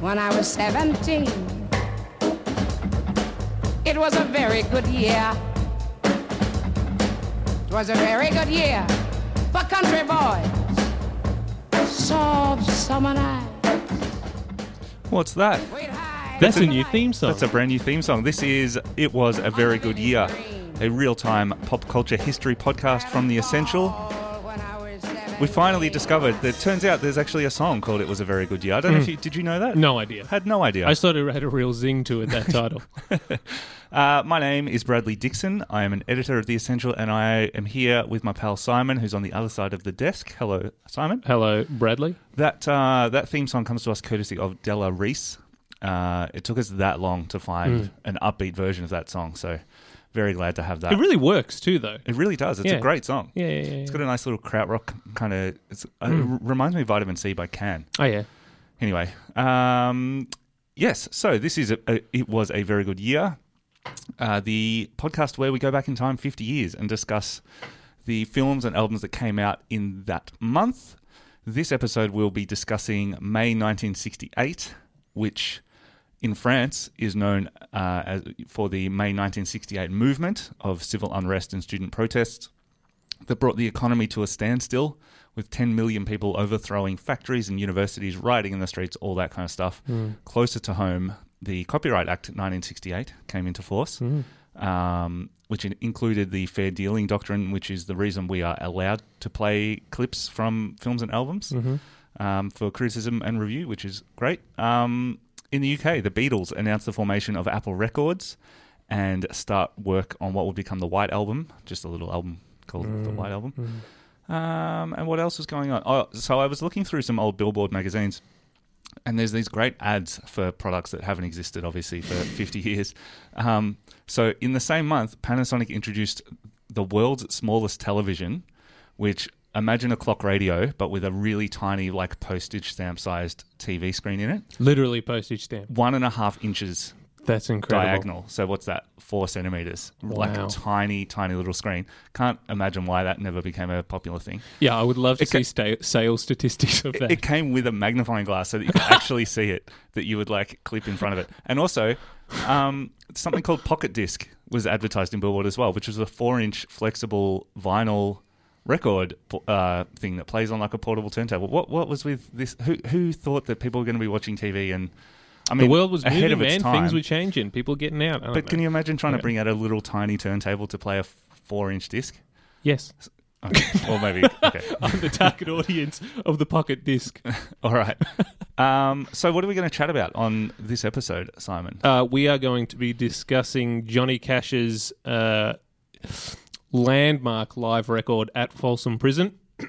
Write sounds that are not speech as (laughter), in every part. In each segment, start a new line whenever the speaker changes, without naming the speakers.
when I was 17. It was a very good year. It was a very good year for country boys. Soft summer night.
What's that?
That's a new theme song.
That's a brand new theme song. This is It Was a Very Good Year, a real time pop culture history podcast from The Essential. We finally discovered that turns out there's actually a song called It Was a Very Good Year. I don't know if you did you know that?
no idea.
Had no idea.
I thought it had a real zing to it, that title. (laughs)
Uh, my name is Bradley Dixon. I am an editor of The Essential, and I am here with my pal Simon, who's on the other side of the desk. Hello, Simon.
Hello, Bradley.
That uh, that theme song comes to us courtesy of Della Reese. Uh, it took us that long to find an upbeat version of that song, so very glad to have that.
It really works too, though.
It really does. It's
Yeah.
a great song.
Yeah, yeah, yeah.
It's got a nice little krautrock kind of. It's uh, It reminds me of Vitamin C by Can.
Oh yeah.
Anyway, um, yes. So this is a, a, it was a very good year. Uh, the podcast where we go back in time 50 years and discuss the films and albums that came out in that month. This episode will be discussing May 1968, which in France is known uh, as for the May 1968 movement of civil unrest and student protests that brought the economy to a standstill, with 10 million people overthrowing factories and universities, rioting in the streets, all that kind of stuff. Closer to home, the Copyright Act 1968 came into force, um, which included the fair dealing doctrine, which is the reason we are allowed to play clips from films and albums um, for criticism and review, which is great. Um, in the UK, the Beatles announced the formation of Apple Records and start work on what would become the White Album, just a little album called the White Album. Um, and what else was going on? Oh, so I was looking through some old Billboard magazines, and there's these great ads for products that haven't existed, obviously, for (laughs) 50 years. Um, so in the same month, Panasonic introduced the world's smallest television, which imagine a clock radio, but with a really tiny, like postage stamp sized TV screen in it,
Literally postage stamp.
one and a half inches
That's incredible.
diagonal. So what's that? Four centimeters. Like
Wow.
a tiny, tiny little screen. Can't imagine why that never became a popular thing.
Yeah, I would love to
It ca-
see sta- sales statistics of that.
It came with a magnifying glass so that you could (laughs) actually see it, that you would like clip in front of it. And also, um, something called Pocket Disc was advertised in Billboard as well, which was a four inch flexible vinyl record uh, thing that plays on like a portable turntable. What what was with this? Who who thought that people were going to be watching TV and I mean
the world was
ahead
moving,
of its
man.
time.
Things were changing. People getting out.
But
know.
can you imagine trying
Yeah.
to bring out a little tiny turntable to play a four inch disc?
Yes.
Okay. or maybe (laughs) okay.
I'm the target audience of the pocket disc. (laughs)
All right. Um, so what are we going to chat about on this episode, Simon?
Uh, we are going to be discussing Johnny Cash's uh, landmark live record at Folsom Prison. (clears throat)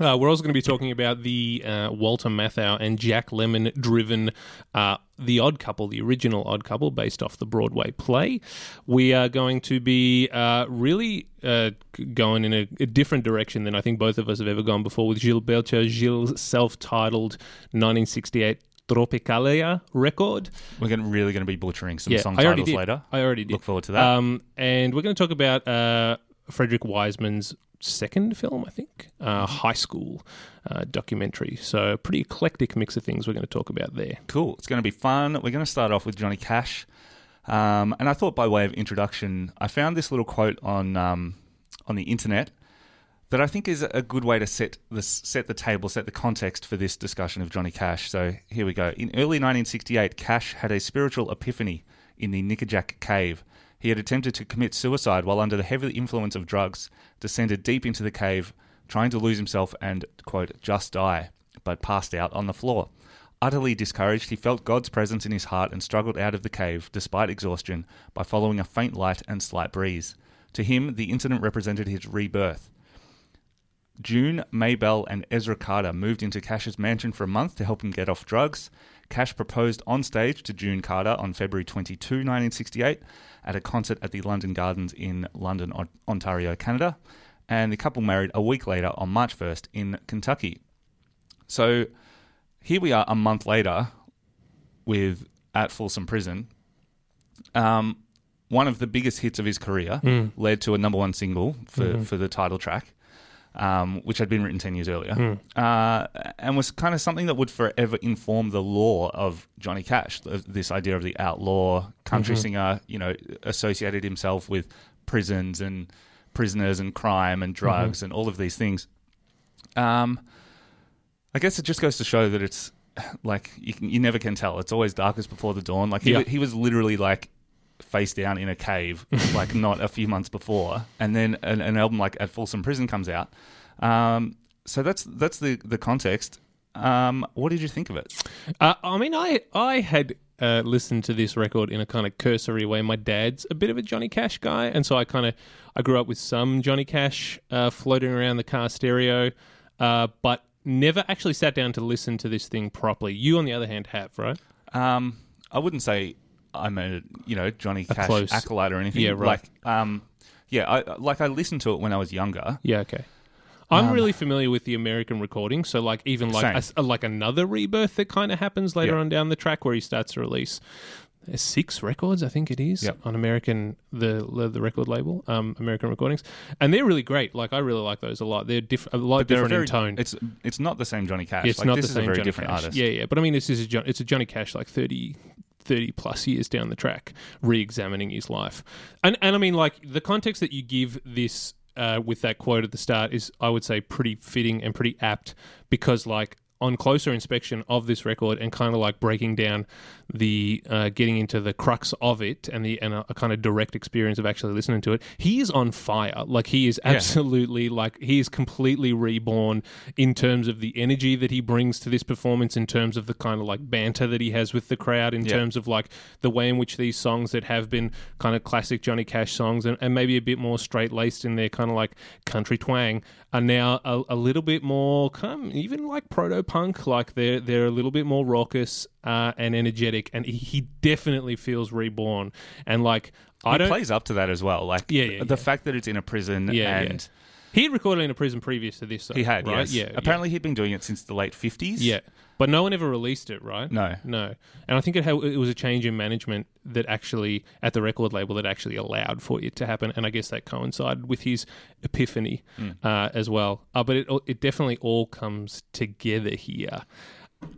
Uh, we're also going to be talking about the uh, Walter Matthau and Jack Lemmon driven uh, The Odd Couple, the original Odd Couple, based off the Broadway play. We are going to be uh, really uh, going in a, a different direction than I think both of us have ever gone before with Gilberto Gil's self titled 1968 Tropicalia record.
We're going really going to be butchering some
Yeah,
song
I already
titles
did.
later.
I already did.
Look forward to that.
Um, and we're going to talk about uh, Frederick Wiseman's second film, I think, uh,
Mm-hmm.
High School uh, documentary. So, a pretty eclectic mix of things we're going to talk about there.
cool. It's going to be fun. We're going to start off with Johnny Cash. Um, and I thought by way of introduction, I found this little quote on um, on the internet that I think is a good way to set the set the table, set the context for this discussion of Johnny Cash. So here we go. In early 1968, Cash had a spiritual epiphany in the Nickajack Cave. He had attempted to commit suicide while under the heavy influence of drugs, descended deep into the cave, trying to lose himself and quote just die, but passed out on the floor. Utterly discouraged, he felt God's presence in his heart and struggled out of the cave, despite exhaustion, by following a faint light and slight breeze. To him, the incident represented his rebirth. June, Maybelle, and Ezra Carter moved into Cash's mansion for a month to help him get off drugs. Cash proposed on stage to June Carter on February 22, 1968, at a concert at the London Gardens in London, Ontario, Canada. And the couple married a week later on March 1st in Kentucky. So here we are a month later with At Folsom Prison. Um, one of the biggest hits of his career led to a number one single for, for the title track. Um, which had been written 10 years earlier,
Hmm.
uh, and was kind of something that would forever inform the lore of Johnny Cash. th- This idea of the outlaw country
Mm-hmm.
singer, you know, associated himself with prisons and prisoners and crime and
Mm-hmm.
drugs and all of these things. Um, I guess it just goes to show that it's like you, can, you never can tell. It's always darkest before the dawn. Like he,
Yeah.
he was literally like face down in a cave, (laughs) like not a few months before, and then an, an album like At Folsom Prison comes out. Um, so that's that's the the context. Um, what did you think of it?
Uh, I mean, I I had uh, listened to this record in a kind of cursory way. My dad's a bit of a Johnny Cash guy, and so I kind of I grew up with some Johnny Cash uh, floating around the car stereo, uh, but never actually sat down to listen to this thing properly. You, on the other hand, have right?
Um, I wouldn't say I'm a you know Johnny Cash
close-
acolyte or anything.
Yeah, right.
Like, um, yeah, I like I listened to it when I was younger.
Yeah, okay. I'm really familiar with the American recording, so like even like
Same.
a s- like another rebirth that kind of happens later
Yeah.
on down the track where he starts to release uh, six records, I think it is,
Yep.
on American the the record label, um, American Recordings, and they're really great. Like I really like those a lot. They're diff- a lot
They're
different
very,
in tone.
It's it's not the same Johnny Cash.
It's
like,
not
this
the
is
same
a very
Johnny
different
Cash.
artist.
Yeah, yeah. But I mean, this is a John, it's a Johnny Cash like 30, 30 plus years down the track, re-examining his life, and and I mean, like the context that you give this uh, with that quote at the start is, I would say, pretty fitting and pretty apt because, like. On closer inspection of this record and kind of like breaking down the uh, getting into the crux of it and the and a, a kind of direct experience of actually listening to it, he is on fire. Like he is absolutely like he is completely reborn in terms of the energy that he brings to this performance, in terms of the kind of like banter that he has with the crowd, in
Yeah.
terms of like the way in which these songs that have been kind of classic Johnny Cash songs and, and maybe a bit more straight laced in their kind of like country twang are now a, a little bit more kind of even like proto punk, like they're they're a little bit more raucous uh, and energetic, and he, he definitely feels reborn. And like I
He
don't
plays up to that as well. Like
Yeah, yeah,
the
yeah.
fact that it's in a prison
Yeah,
and
He had recorded in a prison previous to this, though,
he had
right?
yes.
Yeah.
Apparently he'd been doing it since the late fifties.
yeah. yeah. But no one ever released it, right?
No.
no. And I think it had, it was a change in management that actually at the record label that actually allowed for it to happen, and I guess that coincided with his epiphany
Hmm.
uh, as well. Uh, but it it definitely all comes together here.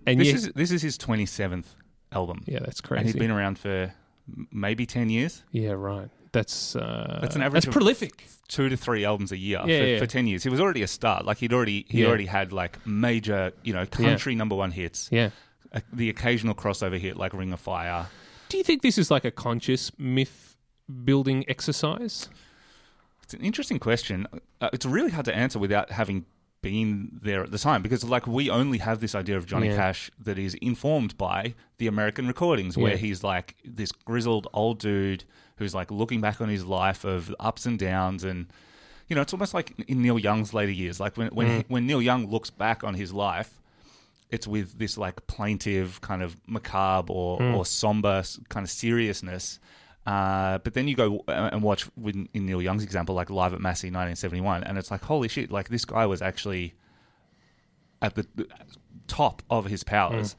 And
This
yeah,
is this is his twenty seventh album.
yeah, that's crazy.
And he's been around for m- maybe ten years.
yeah, right. That's uh,
That's an average
That's
of-
prolific.
Two to three albums a year
Yeah,
for,
yeah.
for ten years. He was already a star. Like he'd already he
Yeah.
already had like major, you know, country number one hits.
Yeah.
Uh, The occasional crossover hit like Ring of Fire.
Do you think this is like a conscious myth building exercise?
It's an interesting question. Uh, it's really hard to answer without having been there at the time because, like, we only have this idea of Johnny
Yeah.
Cash that is informed by the American recordings, where he's like this grizzled old dude who's like looking back on his life of ups and downs and. You know, it's almost like in Neil Young's later years. Like when when
Mm.
when Neil Young looks back on his life, it's with this like plaintive kind of macabre or,
Mm.
or somber kind of seriousness. Uh, but then you go and watch with, in Neil Young's example, like live at Massey 1971, and it's like, holy shit! Like this guy was actually at the the top of his powers.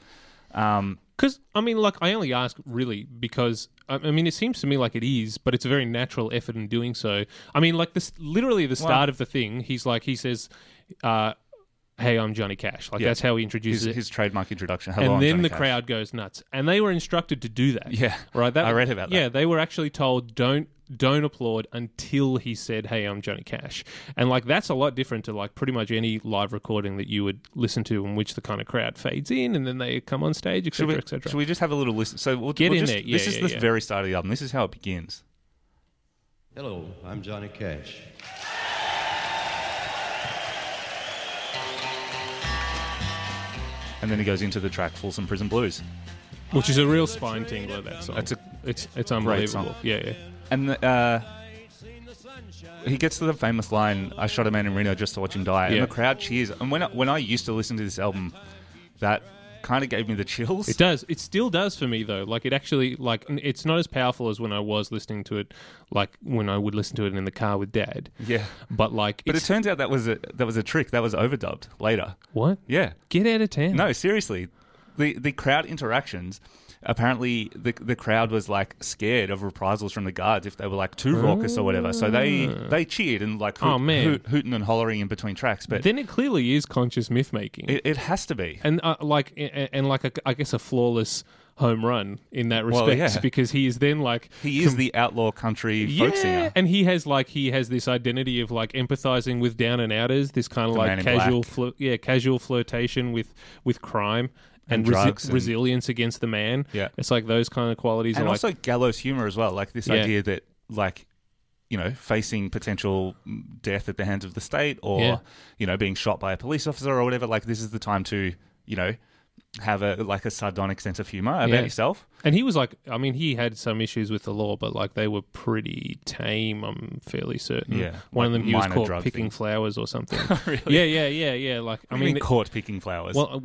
Um,
Because I mean, like, I only ask really because I I mean, it seems to me like it is, but it's a very natural effort in doing so. I mean, like this, literally the start of the thing. He's like, he says, uh, "Hey, I'm Johnny Cash." Like
Yeah.
that's how he
his,
introduces it.
his trademark introduction. Hello,
and then
Johnny
the
Cash.
crowd goes nuts, and they were instructed to do that.
Yeah.
right. That,
I read about that.
Yeah, they were actually told don't don't applaud until he said, "Hey, I'm Johnny Cash," and like that's a lot different to like pretty much any live recording that you would listen to, in which the kind of crowd fades in and then they come on stage, etc., etc.
should we just have a little listen? So we'll,
Get
we'll
in
just,
there. Yeah,
this is
yeah,
the
yeah.
very start of the album. This is how it begins.
Hello, I'm Johnny Cash.
And then he goes into the track Folsom Prison Blues.
Which is a real spine tingler. That song.
That's a
it's it's
song.
unbelievable. Yeah, yeah.
And uh, he gets to the famous line, "I shot a man in Reno just to watch him die,"
Yeah.
and the crowd cheers. And when I, when I used to listen to this album, that kind of gave me the chills.
It does. It still does for me though. Like it actually like n- it's not as powerful as when I was listening to it, like when I would listen to it in the car with Dad.
yeah,
But like,
but it
it's,
turns out that was a that was a trick. That was overdubbed later.
what?
Yeah,
Get out of town.
no, seriously, the the crowd interactions. Apparently the the crowd was like scared of reprisals from the guards if they were like too raucous or whatever. So they they cheered and like hoot,
Oh, man.
hoot, hooting and hollering in between tracks. But
then it clearly is conscious myth making.
it, it has to be.
and uh, like and, like a, I guess a flawless home run in that respect
Well, yeah.
because he is then like
He is the outlaw country folk
yeah,
singer.
and he has like he has this identity of like empathizing with down and outers, this kind of
The
like casual, flir- yeah, casual flirtation with with crime and,
And
resi-
drugs and-
resilience against the man.
Yeah.
it's like those kind of qualities.
and
are like,
also gallows humor as well. Like this
Yeah.
idea that like you know facing potential death at the hands of the state or
Yeah.
you know being shot by a police officer or whatever. Like this is the time to you know have a like a sardonic sense of humor about
Yeah.
yourself.
and he was like, I mean, he had some issues with the law, but like they were pretty tame. I'm fairly certain.
Yeah,
one of them he was caught picking
things.
flowers or something. (laughs)
Really?
Yeah, yeah, yeah, yeah. Like I mean,
mean, caught picking flowers.
well,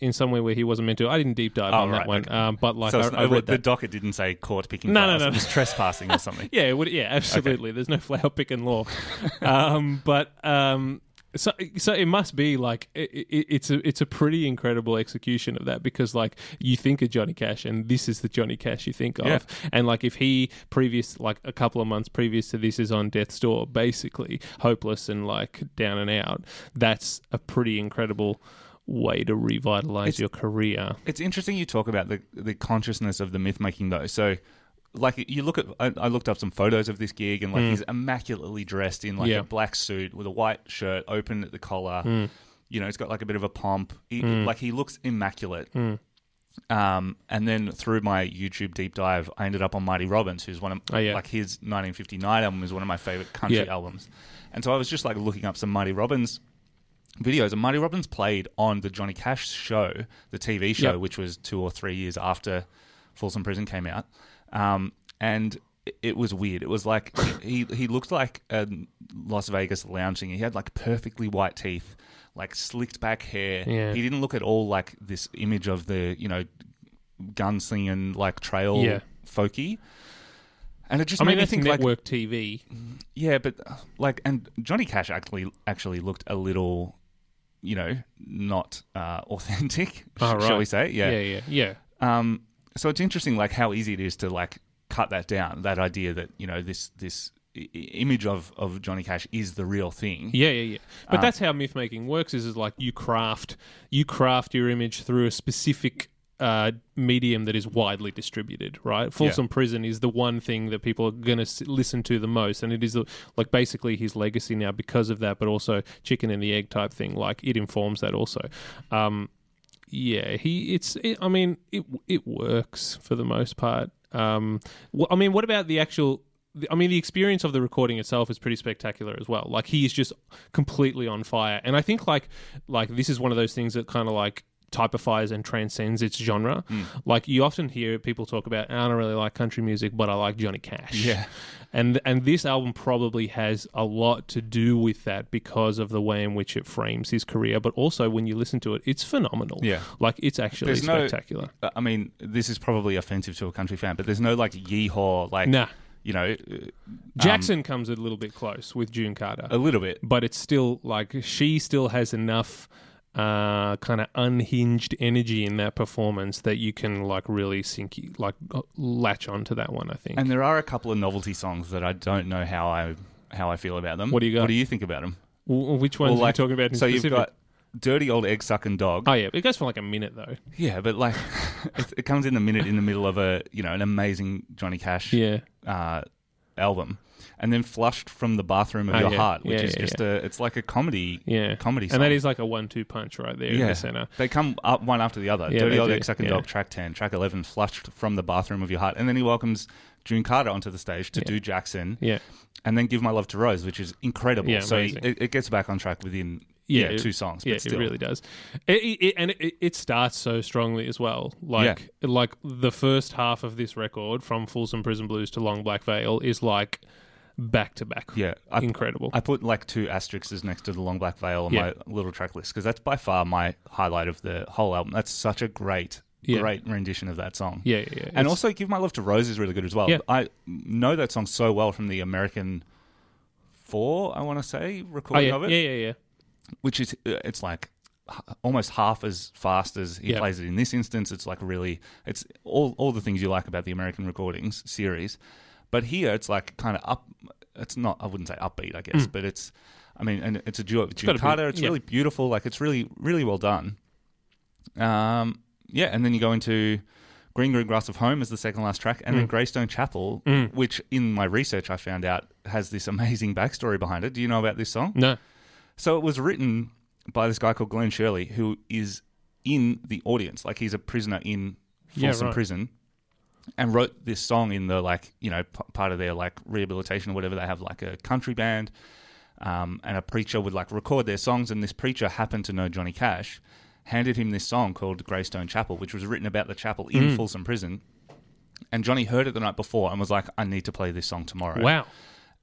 in somewhere where he wasn't meant to. I didn't deep dive
Oh,
on that one,
okay.
um, but like
so
I, I read
the
that.
docket didn't say caught picking
No, no,
flowers.
no,
It was trespassing or something. (laughs)
Yeah, would, yeah, absolutely. There's no flower picking law, (laughs) um, but um, so so it must be like it, it, it's a it's a pretty incredible execution of that because like you think of Johnny Cash and this is the Johnny Cash you think of,
Yeah.
and like if he previous like a couple of months previous to this is on death's door, basically hopeless and like down and out, that's a pretty incredible way to revitalize
It's-
your career.
It's interesting you talk about the the consciousness of the myth making though. So like you look at I, I looked up some photos of this gig and like he's immaculately dressed in like
Hmm. Yeah.
a black suit with a white shirt open at the collar.
Hmm.
You know, he's got like a bit of a pomp. He, Like he looks immaculate. Um, and then through my YouTube deep dive, I ended up on Marty Robbins, who's one of
Oh, yeah.
like his 1959 album is one of my favorite country
Yeah.
albums. And so I was just like looking up some Marty Robbins videos, and Marty Robbins played on the Johnny Cash show, the TV show,
Yep.
which was two or three years after Folsom Prison came out, um, and it- was weird. It was like he he looked like a Las Vegas lounge singer. He had like perfectly white teeth, like slicked back hair.
Yeah.
He didn't look at all like this image of the you know gunslinging like trail
Yeah.
folky. And it just
I
made
mean,
me think like
network TV.
yeah, but like, and Johnny Cash actually actually looked a little, you know, not uh, (laughs) authentic,
Oh,
shall
right.
we say? Yeah.
yeah, yeah. yeah.
Um. So it's interesting, like how easy it is to like cut that down. That idea that you know this this image of of Johnny Cash is the real thing.
Yeah, yeah, yeah. But
Uh,
that's how myth making works. Is is like you craft you craft your image through a specific uh, medium that is widely distributed. Right. Folsom Prison is the one thing that people are going to listen to the most, and it is the, like basically his legacy now because of that. But also chicken and the egg type thing. Like it informs that also. Um, yeah, he. It's. It, I mean, it it works for the most part. Um, I mean, what about the actual? I mean, the experience of the recording itself is pretty spectacular as well. Like he is just completely on fire, and I think like like this is one of those things that kind of like typifies and transcends its genre.
Hmm.
Like you often hear people talk about, I don't really like country music, but I like Johnny Cash.
Yeah.
And and this album probably has a lot to do with that because of the way in which it frames his career, but also when you listen to it, it's phenomenal.
Yeah.
Like it's actually
There's
spectacular.
Uh, I mean, this is probably offensive to a country fan, but there's no like yeehaw, like
Nah.
you know, uh,
Jackson comes a little bit close with June Carter.
a little bit.
but it's still like she still has enough uh, kind of unhinged energy in that performance that you can like really sink like uh, latch onto that one. I think.
And there are a couple of novelty songs that I don't know how I how I feel about them.
What do you got?
What do you think about them?
W- which ones
Well,
are you talking about?
So you've got dirty old egg sucking dog.
Oh yeah, it goes for like a minute though.
Yeah, but like (laughs) it, it comes in the minute in the middle of a you know an amazing Johnny Cash
Yeah.
uh, album, and then flushed from the bathroom of
Oh,
your
yeah.
heart, which
Yeah,
is
yeah,
just a it's like a comedy
Yeah.
comedy song.
And that is like a one-two punch right there in the center.
they come up one after the other.
Yeah,
Dirty old
do, yeah.
dog, track ten, track eleven, flushed from the bathroom of your heart, and then he welcomes June Carter onto the stage to
Yeah.
do Jackson,
Yeah.
and then give my love to Rose, which is incredible.
Yeah,
so it, it gets back on track within
Yeah,
yeah, two songs.
Yeah, it really does. It, it, and it, it starts so strongly as well. Like like the first half of this record, from Folsom Prison Blues to Long Black Veil, is like back to back.
Yeah, I,
incredible.
I put like two asterisks next to the Long Black Veil on
Yeah.
my little track list because that's by far my highlight of the whole album. That's such a great,
Yeah.
great rendition of that song.
yeah, yeah, yeah.
And
It's-
also, Give My Love to Rose is really good as well.
Yeah.
I know that song so well from the American Four, I want to say,
oh
recording
yeah,
of it,
yeah, yeah, yeah.
which is, uh, it's like almost half as fast as he plays it in this instance. It's like really, it's all all the things you like about the American recordings series, but here it's like kind of up. It's not. I wouldn't say upbeat, I guess, but it's. I mean, and it's a duo with June
got a.
It's
yeah.
really beautiful. Like it's really, really well done. Um, yeah, and then you go into Green Green Grass of Home as the second last track, and then
Mm.
Greystone Chapel, which in my research I found out has this amazing backstory behind it. Do you know about this song?
No.
So it was written by this guy called Glen Sherley, who is in the audience, like he's a prisoner in
Yeah, right.
Prison, and wrote this song in the like you know p- part of their like rehabilitation or whatever. They have like a country band, um, and a preacher would like record their songs, and this preacher happened to know Johnny Cash, handed him this song called Greystone Chapel, which was written about the chapel in
Mm.
Folsom Prison. And Johnny heard it the night before and was like, "I need to play this song tomorrow."
Wow.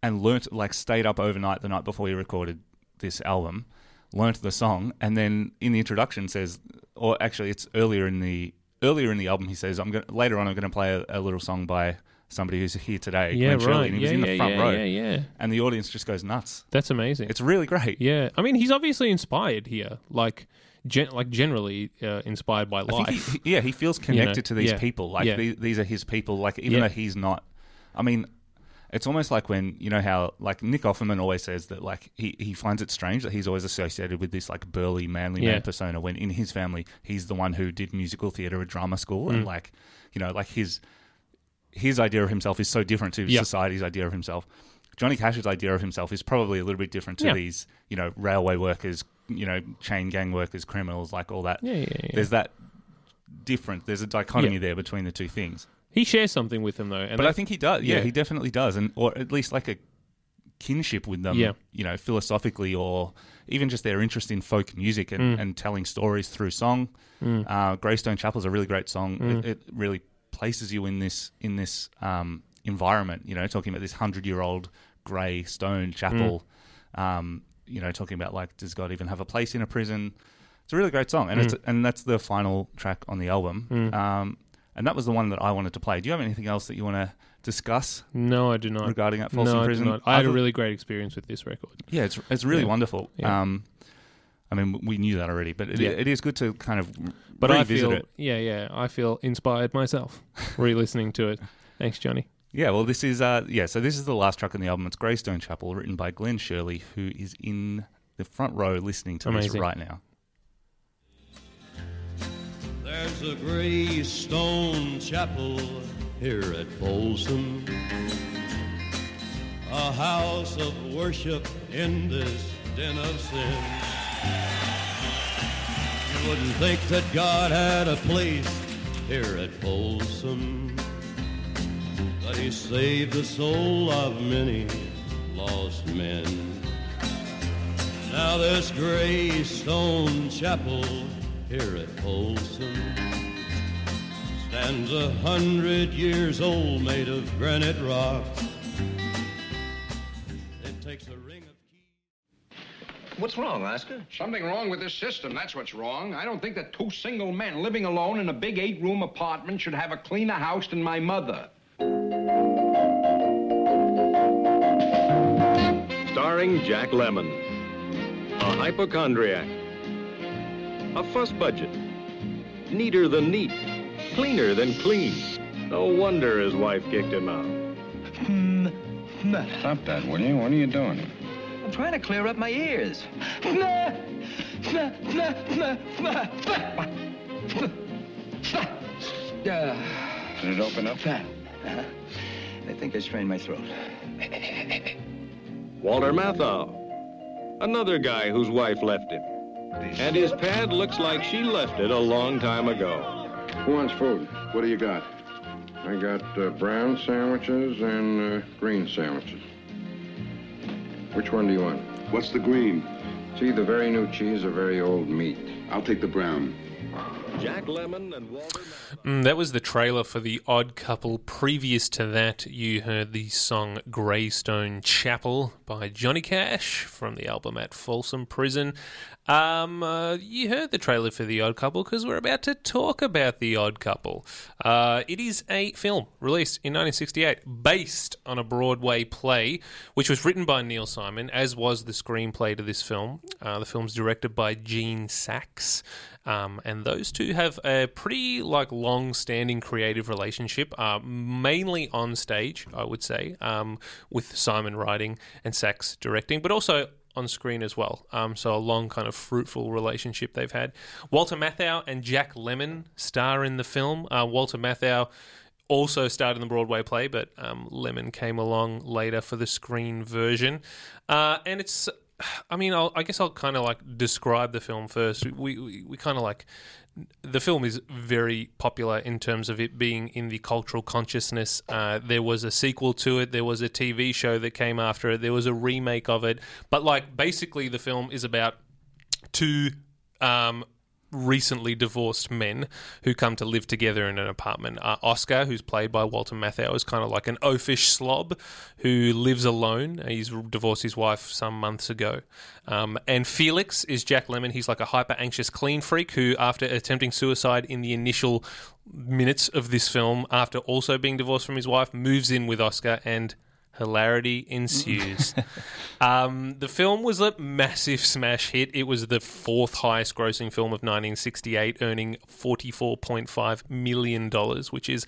and learnt like stayed up overnight the night before he recorded this album, learnt the song, and then in the introduction says, or actually it's earlier in the earlier in the album he says, I'm going later on I'm going to play a, a little song by somebody who's here today,
Yeah,
Glen Sherley,
right.
and he was
yeah,
the
yeah,
front
yeah,
row,
yeah, yeah.
and the audience just goes nuts.
That's amazing.
It's really great.
yeah. I mean, he's obviously inspired here. Like, gen- like generally uh, inspired by life.
he, yeah, he feels connected to these
yeah,
people. Like
yeah.
these, are his people. Like even
Yeah.
though he's not, I mean, it's almost like when you know how like Nick Offerman always says that like he, he finds it strange that he's always associated with this like burly manly
Yeah.
man persona when in his family he's the one who did musical theater at drama school
Mm.
and like you know like his his idea of himself is so different to
Yeah.
society's idea of himself. Johnny Cash's idea of himself is probably a little bit different to
Yeah.
these, you know, railway workers, you know, chain gang workers, criminals, like all that.
Yeah, yeah, yeah.
There's that different. There's a dichotomy
Yeah.
there between the two things.
He shares something with them though, and
But I think he does. Yeah,
yeah.
he definitely does, and or at least like a kinship with them.
Yeah.
you know, philosophically, or even just their interest in folk music and,
Mm.
and telling stories through song. Uh, Greystone Chapel is a really great song.
Mm.
It, it really places you in this in this um, environment. You know, talking about this hundred year old grey stone chapel.
Mm.
Um, you know, talking about like, does God even have a place in a prison? It's a really great song,
Mm.
and it's and that's the final track on the album. Um, and that was the one that I wanted to play. Do you have anything else that you want to discuss
no, I do not.
regarding that Folsom
no, I do
Prison?
not. I had a really great experience with this record.
yeah, it's it's really
Yeah.
wonderful.
Yeah.
Um, I mean, we knew that already, but it,
Yeah.
it is good to kind of
But I
revisit
feel,
it.
yeah, yeah, I feel inspired myself (laughs) re-listening to it. Thanks, Johnny.
Yeah, well, this is uh, yeah. So this is the last track on the album. It's Greystone Chapel, written by Glen Sherley, who is in the front row listening to this right now.
There's a gray stone chapel here at Folsom, a house of worship in this den of sin. You wouldn't think that God had a place here at Folsom, but He saved the soul of many lost men. Now this gray stone chapel here at Folsom stands a hundred years old, made of granite rock. It takes a ring of keys.
What's wrong, Oscar?
Something wrong with this system, that's what's wrong. I don't think that two single men living alone in a big eight room apartment should have a cleaner house than my mother.
Starring Jack Lemmon. A hypochondriac. A fuss budget. Neater than neat. Cleaner than clean. No wonder his wife kicked him out.
Stop that, will you? What are you doing?
I'm trying to clear up my ears. Uh,
Did it open up?
uh-huh. I think I strained my throat.
Walter Matthau. Another guy whose wife left him. And his pad looks like she left it a long time ago.
Who wants food? What do you got? I got uh, brown sandwiches and uh, green sandwiches. Which one do you want?
What's the green?
See, the very new cheese or very old meat?
I'll take the brown.
Mm, that was the trailer for The Odd Couple. Previous to that, you heard the song Greystone Chapel by Johnny Cash from the album At Folsom Prison. Um, uh, you heard the trailer for The Odd Couple because we're about to talk about The Odd Couple. Uh, it is a film released in 1968 based on a Broadway play, which was written by Neil Simon, as was the screenplay to this film. Uh, the film's directed by Gene Saks. Um, and those two have a pretty like long-standing creative relationship, uh, mainly on stage, I would say, um, with Simon writing and Saks directing, but also on screen as well. Um, so a long kind of fruitful relationship they've had. Walter Matthau and Jack Lemmon star in the film. Uh, Walter Matthau also starred in the Broadway play, but um, Lemmon came along later for the screen version. Uh, and it's, (sighs) I mean, I'll, I guess I'll kind of like describe the film first. We we, we kind of like the film is very popular in terms of it being in the cultural consciousness. Uh, there was a sequel to it. There was a TV show that came after it. There was a remake of it. But like basically, the film is about two um, recently divorced men who come to live together in an apartment. Uh, Oscar, who's played by Walter Matthau, is kind of like an oafish slob who lives alone. He's divorced his wife some months ago. Um, and Felix is Jack Lemmon. He's like a hyper anxious clean freak who, after attempting suicide in the initial minutes of this film, after also being divorced from his wife, moves in with Oscar and hilarity ensues. (laughs) um, the film was a massive smash hit. It was the fourth highest grossing film of 1968, earning $44.5 million, which is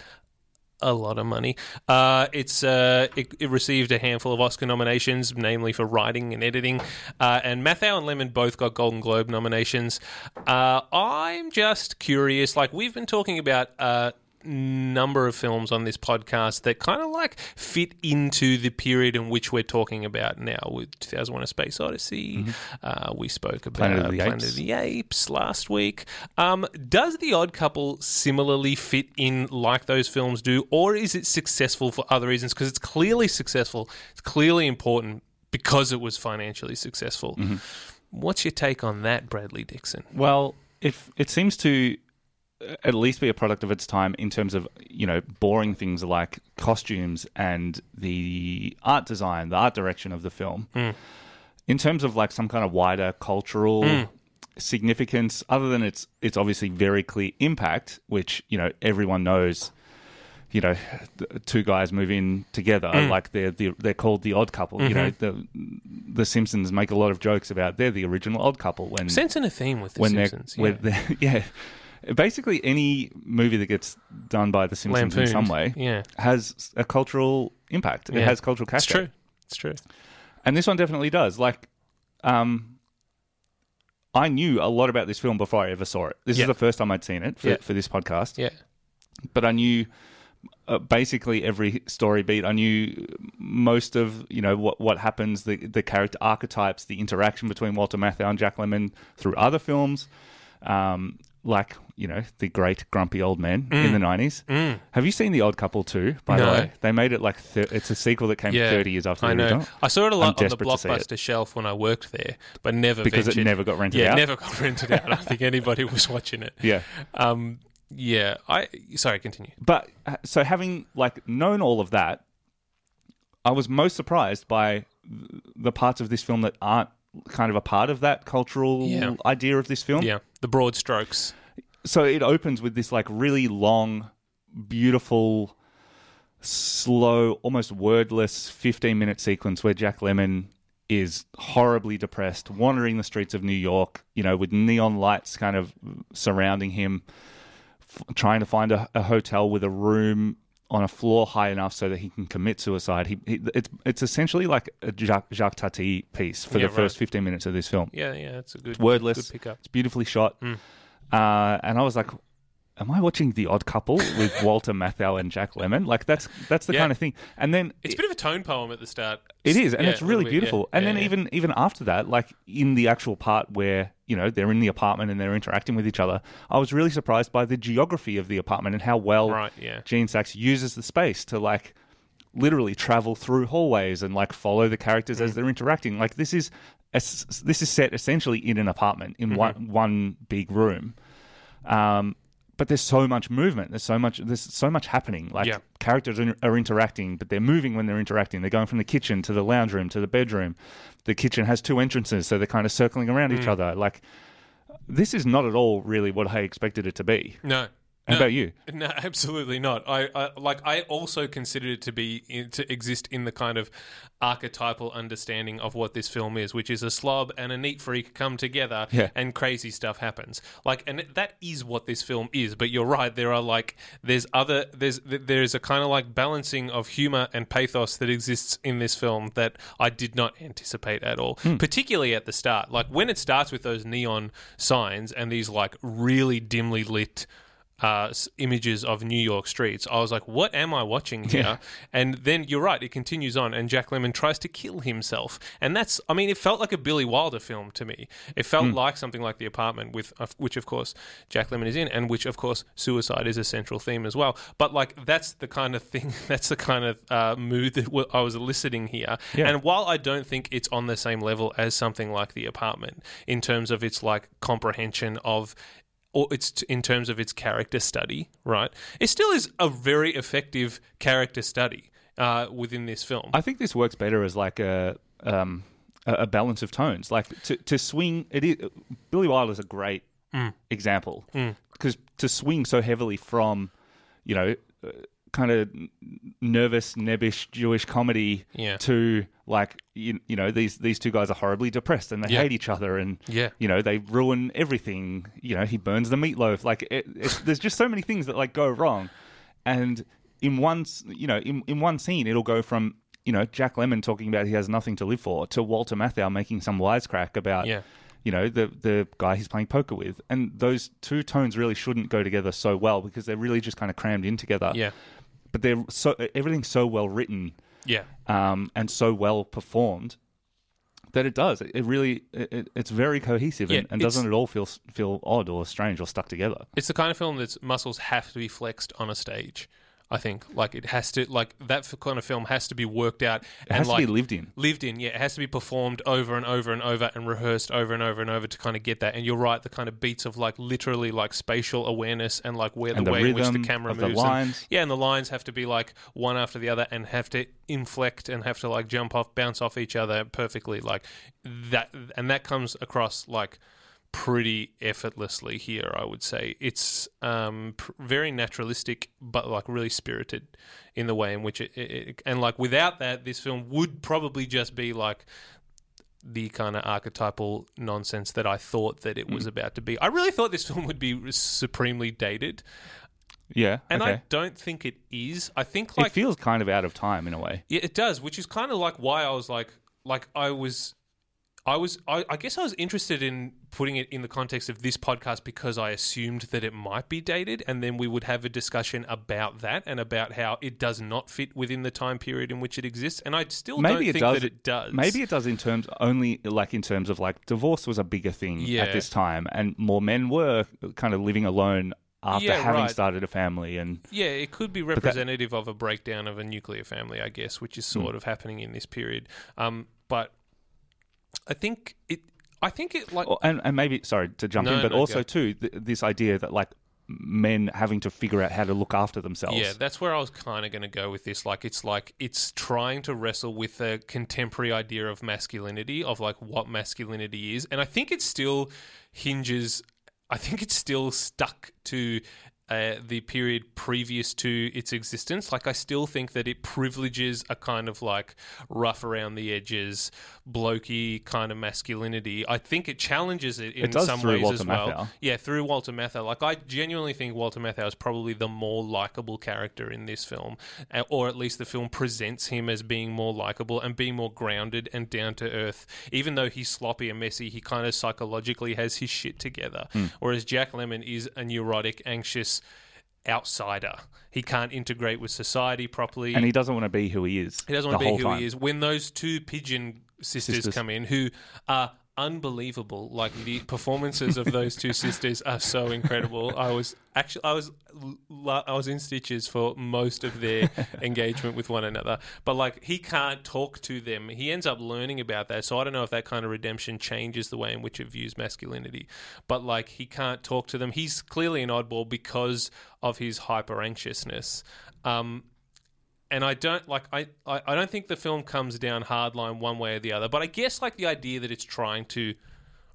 a lot of money. Uh, it's uh, it, it received a handful of Oscar nominations, namely for writing and editing. Uh, and Matthau and Lemmon both got Golden Globe nominations. Uh, I'm just curious. Like we've been talking about uh, number of films on this podcast that kind of like fit into the period in which we're talking about now with 2001 A Space Odyssey. Uh, we spoke about
Planet of the
Planet
Apes.
of the Apes last week. Um, does The Odd Couple similarly fit in like those films do, or is it successful for other reasons? Because it's clearly successful, it's clearly important because it was financially successful.
Mm-hmm.
What's your take on that, Bradley Dixon?
Well, if it seems to at least be a product of its time in terms of you know boring things like costumes and the art design, the art direction of the film. Mm. In terms of like some kind of wider cultural mm. significance, other than its its obviously very clear impact, which you know everyone knows. You know, the two guys move in together, mm. like they're the, they're called the odd couple. You know, mm-hmm. the the Simpsons make a lot of jokes about they're the original odd couple when
Sensing a theme with The
when
Simpsons.
they're (laughs) yeah. Basically, any movie that gets done by The Simpsons in some way
yeah.
has a cultural impact. It
Yeah.
has cultural
It's true. It's true.
And this one definitely does. Like, um, I knew a lot about this film before I ever saw it. This
Yeah.
is the first time I'd seen it for,
Yeah.
for this podcast.
Yeah.
But I knew uh, basically every story beat. I knew most of you know what what happens, the the character archetypes, the interaction between Walter Matthau and Jack Lemmon through other films, um, like you know the great grumpy old men in the nineties. Have you seen The Odd Couple too? By
Mm. No.
the way, they made it like thir- it's a sequel that came
Yeah.
thirty years after the
I know.
original.
I saw it a
I'm
lot on the
desperate to see it.
blockbuster shelf when I worked there, but never
Because it never got rented
yeah,
out?
never got (laughs) rented out. I don't think anybody was watching it.
Yeah.
Um. Yeah. I. Sorry. Continue.
But uh, so having like known all of that, I was most surprised by the parts of this film that aren't kind of a part of that cultural
Yeah.
idea of this film.
Yeah. The broad strokes.
So it opens with this like really long, beautiful, slow, almost wordless 15 minute sequence where Jack Lemmon is horribly depressed, wandering the streets of New York, you know, with neon lights kind of surrounding him, f- trying to find a, a hotel with a room on a floor high enough so that he can commit suicide. He, he it's it's essentially like a Jacques, Jacques Tati piece for
Yeah,
the first 15 minutes of this film
Yeah. Yeah. It's a good.
wordless.
Good pickup.
It's beautifully shot. Uh, and I was like, am I watching The Odd Couple with (laughs) Walter Matthau and Jack Lemmon? Like that's that's the
Yeah.
kind of thing. And then
It's a bit of a tone poem at the start.
it is, and
Yeah,
it's really
bit,
beautiful.
yeah.
And then even even after that, like in the actual part where you know they're in the apartment and they're interacting with each other, I was really surprised by the geography of the apartment and how well
Right, yeah.
Gene Saks uses the space to like literally travel through hallways and like follow the characters
Mm.
as they're interacting. Like this is this is set essentially in an apartment
Mm-hmm.
in one one big room. Um, but there's so much movement. There's so much. There's so much happening. Like
Yeah.
characters are, are interacting, but they're moving when they're interacting. They're going from the kitchen to the lounge room to the bedroom. The kitchen has two entrances, so they're kind of circling around
Mm.
each other. Like this is not at all really what I expected it to be.
No.
How
No.
about you?
No, (laughs) absolutely not. I, I like. I also considered it to be in, to exist in the kind of archetypal understanding of what this film is, which is a slob and a neat freak come together,
Yeah.
and crazy stuff happens. Like, and that is what this film is. But you're right. There are like, there's other, there's there's a kind of like balancing of humor and pathos that exists in this film that I did not anticipate at all. Hmm. Particularly at the start, like when it starts with those neon signs and these like really dimly lit uh, images of New York streets. I was like, what am I watching here?
Yeah.
And then you're right, it continues on, and Jack Lemmon tries to kill himself. And that's, I mean, it felt like a Billy Wilder film to me. It felt like something like The Apartment, with which, of course, Jack Lemmon is in, and which, of course, suicide is a central theme as well. But, like, that's the kind of thing, (laughs) that's the kind of uh, mood that w- I was eliciting here.
Yeah.
And while I don't think it's on the same level as something like The Apartment, in terms of its, like, comprehension of or it's t- in terms of its character study, right? It still is a very effective character study uh, within this film.
I think this works better as like a um, a balance of tones. Like to to swing it is Billy Wilder's a great
Mm.
example because to swing so heavily from you know uh, kind of nervous nebbish Jewish comedy
Yeah.
to like you, you know these these two guys are horribly depressed and they
Yeah.
hate each other and
Yeah.
you know they ruin everything you know he burns the meatloaf like it, it's, there's just so many things that like go wrong and in one you know in, in one scene it'll go from you know Jack Lemmon talking about he has nothing to live for to Walter Matthau making some wisecrack about
Yeah.
you know the the guy he's playing poker with and those two tones really shouldn't go together so well because they're really just kind of crammed in together
yeah,
but they're so everything's so well written
yeah,
um, and so well performed that it does. It, really, it, it- it's very cohesive
Yeah,
and, and doesn't at all feel feel odd or strange or stuck together.
it's the kind of film that's muscles have to be flexed on a stage. I think like it has to like that kind of film has to be worked out
It
and
has
like
to be lived in.
lived in. Yeah, it has to be performed over and over and over and rehearsed over and over and over to kind of get that. And you're right, the kind of beats of like literally like spatial awareness and like where
And
the
the
way in which the camera
of the
moves. and- yeah, and the lines have to be like one after the other and have to inflect and have to like jump off, bounce off each other perfectly. Like that, and that comes across like pretty effortlessly here. I would say it's um, pr- very naturalistic, but like really spirited in the way in which it, it, it and like without that, this film would probably just be like the kind of archetypal nonsense that I thought that it was
Mm.
about to be. I really thought this film would be supremely dated,
Yeah,
and
okay.
I don't think it is. I think like it
feels kind of out of time in a way.
yeah, it does, which is kind of like why I was like, like I was, I was, I, I guess I was interested in putting it in the context of this podcast because I assumed that it might be dated, and then we would have a discussion about that and about how it does not fit within the time period in which it exists. And I still
Maybe
don't
it
think
does.
that it does.
Maybe it does in terms only like in terms of like divorce was a bigger thing
Yeah.
at this time, and more men were kind of living alone after
Yeah,
having
right.
started a family and
Yeah, it could be representative of a breakdown of a nuclear family, I guess, which is sort of happening in this period. Um, but I think it. I think it like
and, and maybe sorry to jump
No,
in, but
no,
also
go.
too th- this idea that like men having to figure out how to look after themselves.
Yeah, that's where I was kind of going to go with this. Like, it's like it's trying to wrestle with the contemporary idea of masculinity, of like what masculinity is, and I think it still hinges. I think it's still stuck to. Uh, the period previous to its existence, like I still think that it privileges a kind of like rough around the edges, blokey kind of masculinity. I think it challenges it in
It does
some ways
Walter
as well. Yeah, through Walter Matthau. Like, I genuinely think Walter Matthau is probably the more likable character in this film, uh, or at least the film presents him as being more likable and being more grounded and down to earth. Even though he's sloppy and messy, he kind of psychologically has his shit together.
Hmm.
Whereas Jack Lemmon is a neurotic, anxious outsider. He can't integrate with society properly.
and he doesn't want to be who he is.
He doesn't want to be who
time.
he is. When those two pigeon sisters,
Sisters.
come in, who are unbelievable. Like the performances of those two (laughs) sisters are so incredible. I was actually I was I was in stitches for most of their (laughs) engagement with one another. But like he can't talk to them. He ends up learning about that. So I don't know if that kind of redemption changes the way in which it views masculinity. But like he can't talk to them. He's clearly an oddball because of his hyper anxiousness. Um, and I don't like I, I I don't think the film comes down hardline one way or the other. But I guess like the idea that it's trying to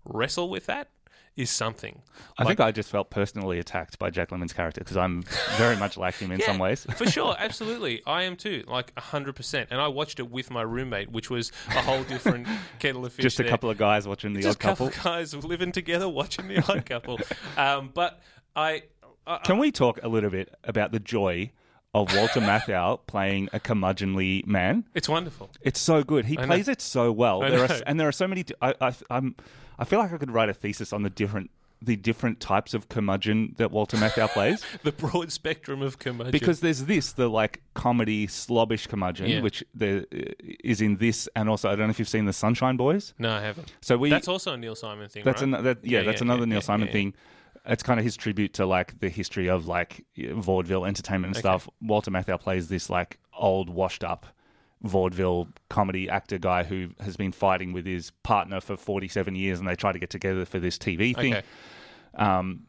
wrestle with that is something.
I think I just felt personally attacked by Jack Lemmon's character because I'm very much like him in (laughs)
Yeah,
some ways. (laughs)
for sure, absolutely. I am too, like hundred percent. And I watched it with my roommate, which was a whole different (laughs) kettle of fish.
Just a
there.
couple of guys watching The
just
Odd Couple.
A couple of guys living together watching the Odd Couple. Um, but I, I
Can we talk a little bit about the joy of Walter Matthau playing a curmudgeonly man?
it's wonderful.
It's so good. He
I know.
plays it so well. There are,
know.
and there are so many. I, I, I'm. I feel like I could write a thesis on the different the different types of curmudgeon that Walter Matthau plays. (laughs)
The broad spectrum of curmudgeon.
Because there's this, the like comedy slobbish curmudgeon,
Yeah.
which there uh, is in this, and also I don't know if you've seen the Sunshine Boys.
no, I haven't.
So we
That's also a Neil Simon thing.
that's
right?
another yeah, that's another Neil
yeah,
Simon
yeah.
thing. It's kind of his tribute to like the history of like vaudeville entertainment and stuff. Walter Matthau plays this like old washed up vaudeville comedy actor guy who has been fighting with his partner for 47 years and they try to get together for this TV thing.
Okay.
Um,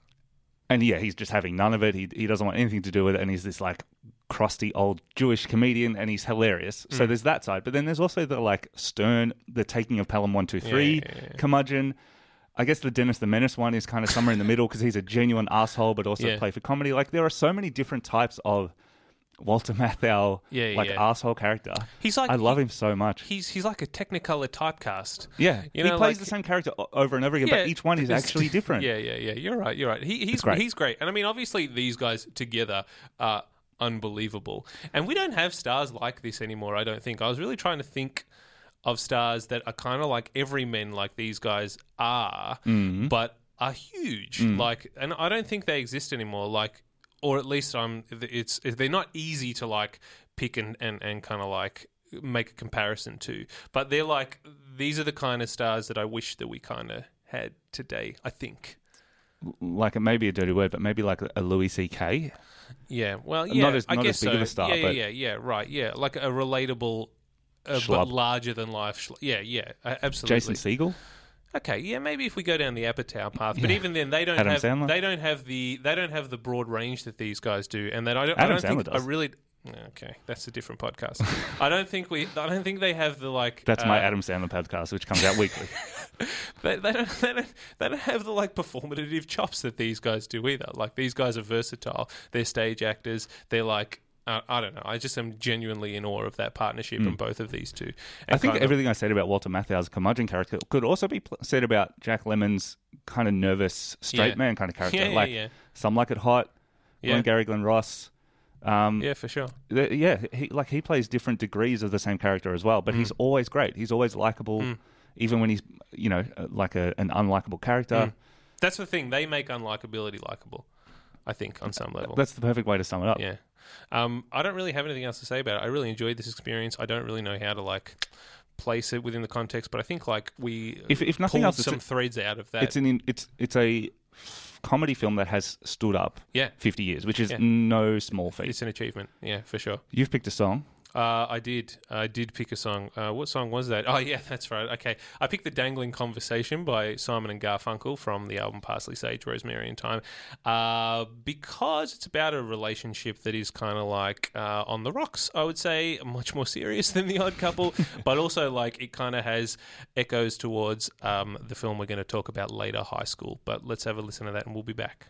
and yeah, he's just having none of it. He he doesn't want anything to do with it, and he's this like crusty old Jewish comedian, and he's hilarious.
Mm.
So there's that side, but then there's also the like stern, the taking of Pelham one two three,
yeah, yeah.
curmudgeon. I guess the Dennis the Menace one is kind of somewhere in the middle because he's a genuine asshole, but also
Yeah.
play for comedy. Like there are so many different types of Walter Matthau,
Yeah, yeah,
like
yeah.
asshole character.
He's like-
I love
he-
him so much.
He's he's like a Technicolor typecast.
yeah,
You
he plays
like-
the same character over and over again, but each one is (laughs) actually different.
Yeah, yeah, yeah. You're right. You're right. He, he's
great.
He's great. And I mean, obviously, these guys together are unbelievable. And we don't have stars like this anymore. I don't think. I was really trying to think of stars that are kind of like every men like these guys are,
Mm-hmm.
but are huge.
Mm.
Like, and I don't think they exist anymore. Like, or at least I'm. It's they're not easy to like pick and and, and kind of like make a comparison to. But they're like these are the kind of stars that I wish that we kind of had today. I think.
like it may be a dirty word, but maybe like a Louis C.K.
Yeah. Well, yeah.
Not as-
I
not
guess
as big
so.
of a star,
Yeah, yeah,
but-
yeah, yeah. Right. Yeah, like a relatable. Uh, but larger than life. Schl- yeah, yeah, uh, absolutely.
Jason Segel.
Okay, yeah, maybe if we go down the Apatow path, but even then they don't
Adam
have
Sandler.
they don't have the they don't have the broad range that these guys do, and that I don't. I
Adam
don't think
does.
I really. Okay, that's a different podcast. I don't think we. I don't think they have the like.
That's my
uh,
Adam Sandler podcast, which comes out weekly. (laughs)
They, they, don't, they, don't, they don't have the like performative chops that these guys do either. Like these guys are versatile. They're stage actors. They're like uh, I don't know. I just am genuinely in awe of that partnership in both of these two.
Hmm. I think
kind of-
everything I said about Walter Matthau's curmudgeon character could also be pl- said about Jack Lemmon's kind of nervous straight
Yeah.
man kind of character. (laughs)
Yeah,
like
yeah.
some like it hot,
Yeah.
Glenn Gary, Glen Ross. Um,
yeah, for sure.
th- yeah, he like he plays different degrees of the same character as well, but
Mm.
he's always great. He's always likable, even when he's you know uh, like a, an unlikable character.
Mm. That's the thing. They make unlikability likable. I think on some level.
That's the perfect way to sum it up.
Yeah. Um, I don't really have anything else to say about it. I really enjoyed this experience. I don't really know how to like place it within the context, but I think like we
If- if nothing
pulled
else, it's
some
a-
threads out of that.
It's an it's it's a comedy film that has stood up
Yeah.
50 years, which is
Yeah.
no small feat.
it's an achievement. Yeah, for sure.
You've picked a song.
Uh, I did. I did pick a song. Uh, what song was that? Oh, (laughs) yeah, that's right. Okay. I picked The Dangling Conversation by Simon and Garfunkel from the album Parsley, Sage, Rosemary and Thyme uh, because it's about a relationship that is kind of like uh, on the rocks, I would say, much more serious (laughs) than The Odd Couple, but also like it kind of has echoes towards um, the film we're going to talk about later, High School. But let's have a listen to that and we'll be back.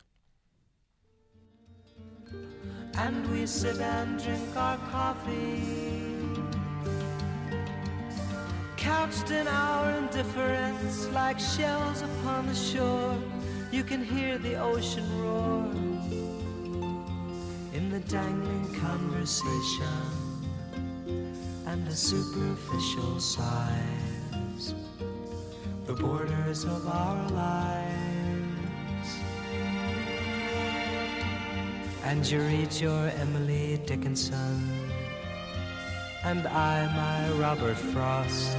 And we sit and drink our coffee. Couched in our indifference, like shells upon the shore, you can hear the ocean roar in the dangling conversation and the superficial sighs, the borders of our lives. And you read your Emily Dickinson, and I my Robert Frost.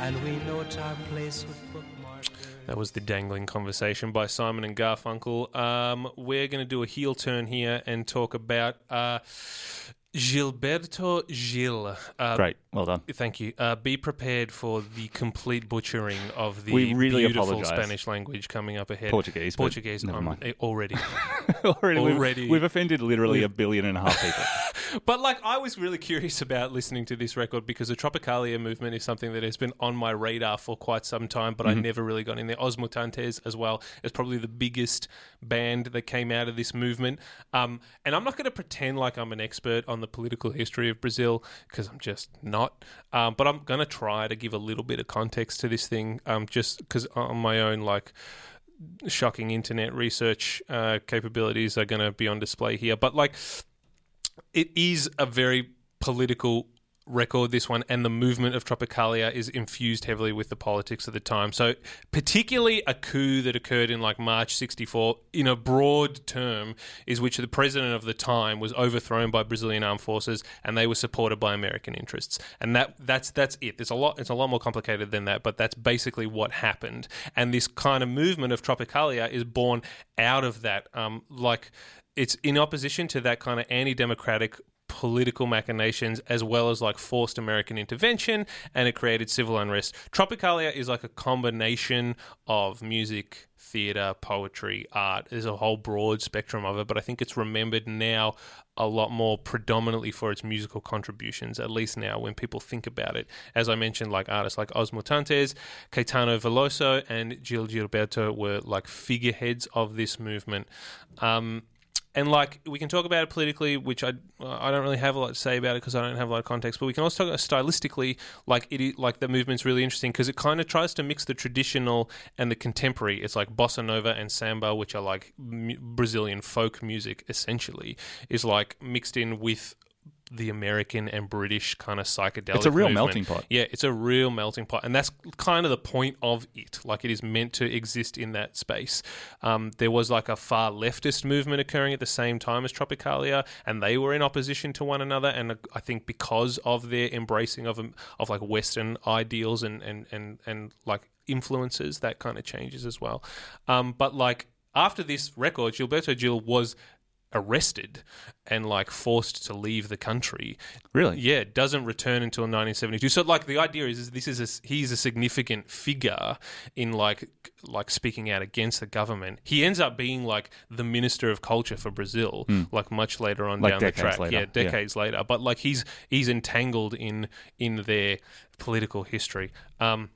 and we note our place with bookmarkers.
That was the dangling conversation by Simon and Garfunkel. Um, we're going to do a heel turn here and talk about uh, Gilberto Gil. Uh,
Great, well done.
Thank you. Uh, be prepared for the complete butchering of the
We really
beautiful
apologise.
Spanish language coming up ahead.
Portuguese,
Portuguese.
never
um,
mind.
eh, already. (laughs)
already, we've- We've, offended literally a billion and a half people. (laughs)
But like, I was really curious about listening to this record because the Tropicalia movement is something that has been on my radar for quite some time, but I never really got in there. Os Mutantes as well is probably the biggest band that came out of this movement. Um, and I'm not going to pretend like I'm an expert on the political history of Brazil because I'm just not. Um, but I'm going to try to give a little bit of context to this thing, um, just because on my own, like shocking internet research uh, capabilities are going to be on display here. But like, it is a very political record this one and the movement of tropicalia is infused heavily with the politics of the time. So particularly a coup that occurred in like march 64 in a broad term is which the president of the time was overthrown by brazilian armed forces and they were supported by american interests. And that that's that's it. There's a lot it's a lot more complicated than that but that's basically what happened. And this kind of movement of tropicalia is born out of that. Um like it's in opposition to that kind of anti-democratic political machinations as well as like forced American intervention and it created civil unrest. Tropicalia is like a combination of music, theater, poetry, art. There's a whole broad spectrum of it, but I think it's remembered now a lot more predominantly for its musical contributions, at least now when people think about it. As I mentioned, like artists like Os Mutantes, Caetano Veloso, and Gil Gilberto were like figureheads of this movement. Um, and like we can talk about it politically, which I I don't really have a lot to say about it because I don't have a lot of context. But we can also talk about stylistically, like it like the movement's really interesting because it kind of tries to mix the traditional and the contemporary. It's like bossa nova and samba, which are like mu- Brazilian folk music, essentially, is like mixed in with the American and British kind of psychedelic.
It's a real
movement.
melting pot.
Yeah, it's a real melting pot, and that's kind of the point of it. Like it is meant to exist in that space. Um, there was like a far leftist movement occurring at the same time as Tropicalia, and they were in opposition to one another. And uh, I think because of their embracing of um, of like Western ideals and and and and like influences, that kind of changes as well. Um, but like after this record, Gilberto Gil was arrested and like forced to leave the country.
Really?
Yeah, doesn't return until 1972. So like the idea is, is this is a, he's a significant figure in like like speaking out against the government. He ends up being like the minister of culture for Brazil like much later on.
Like
down the track.
later,
Yeah,
yeah.
decades later. But like he's he's entangled in in their political history. Um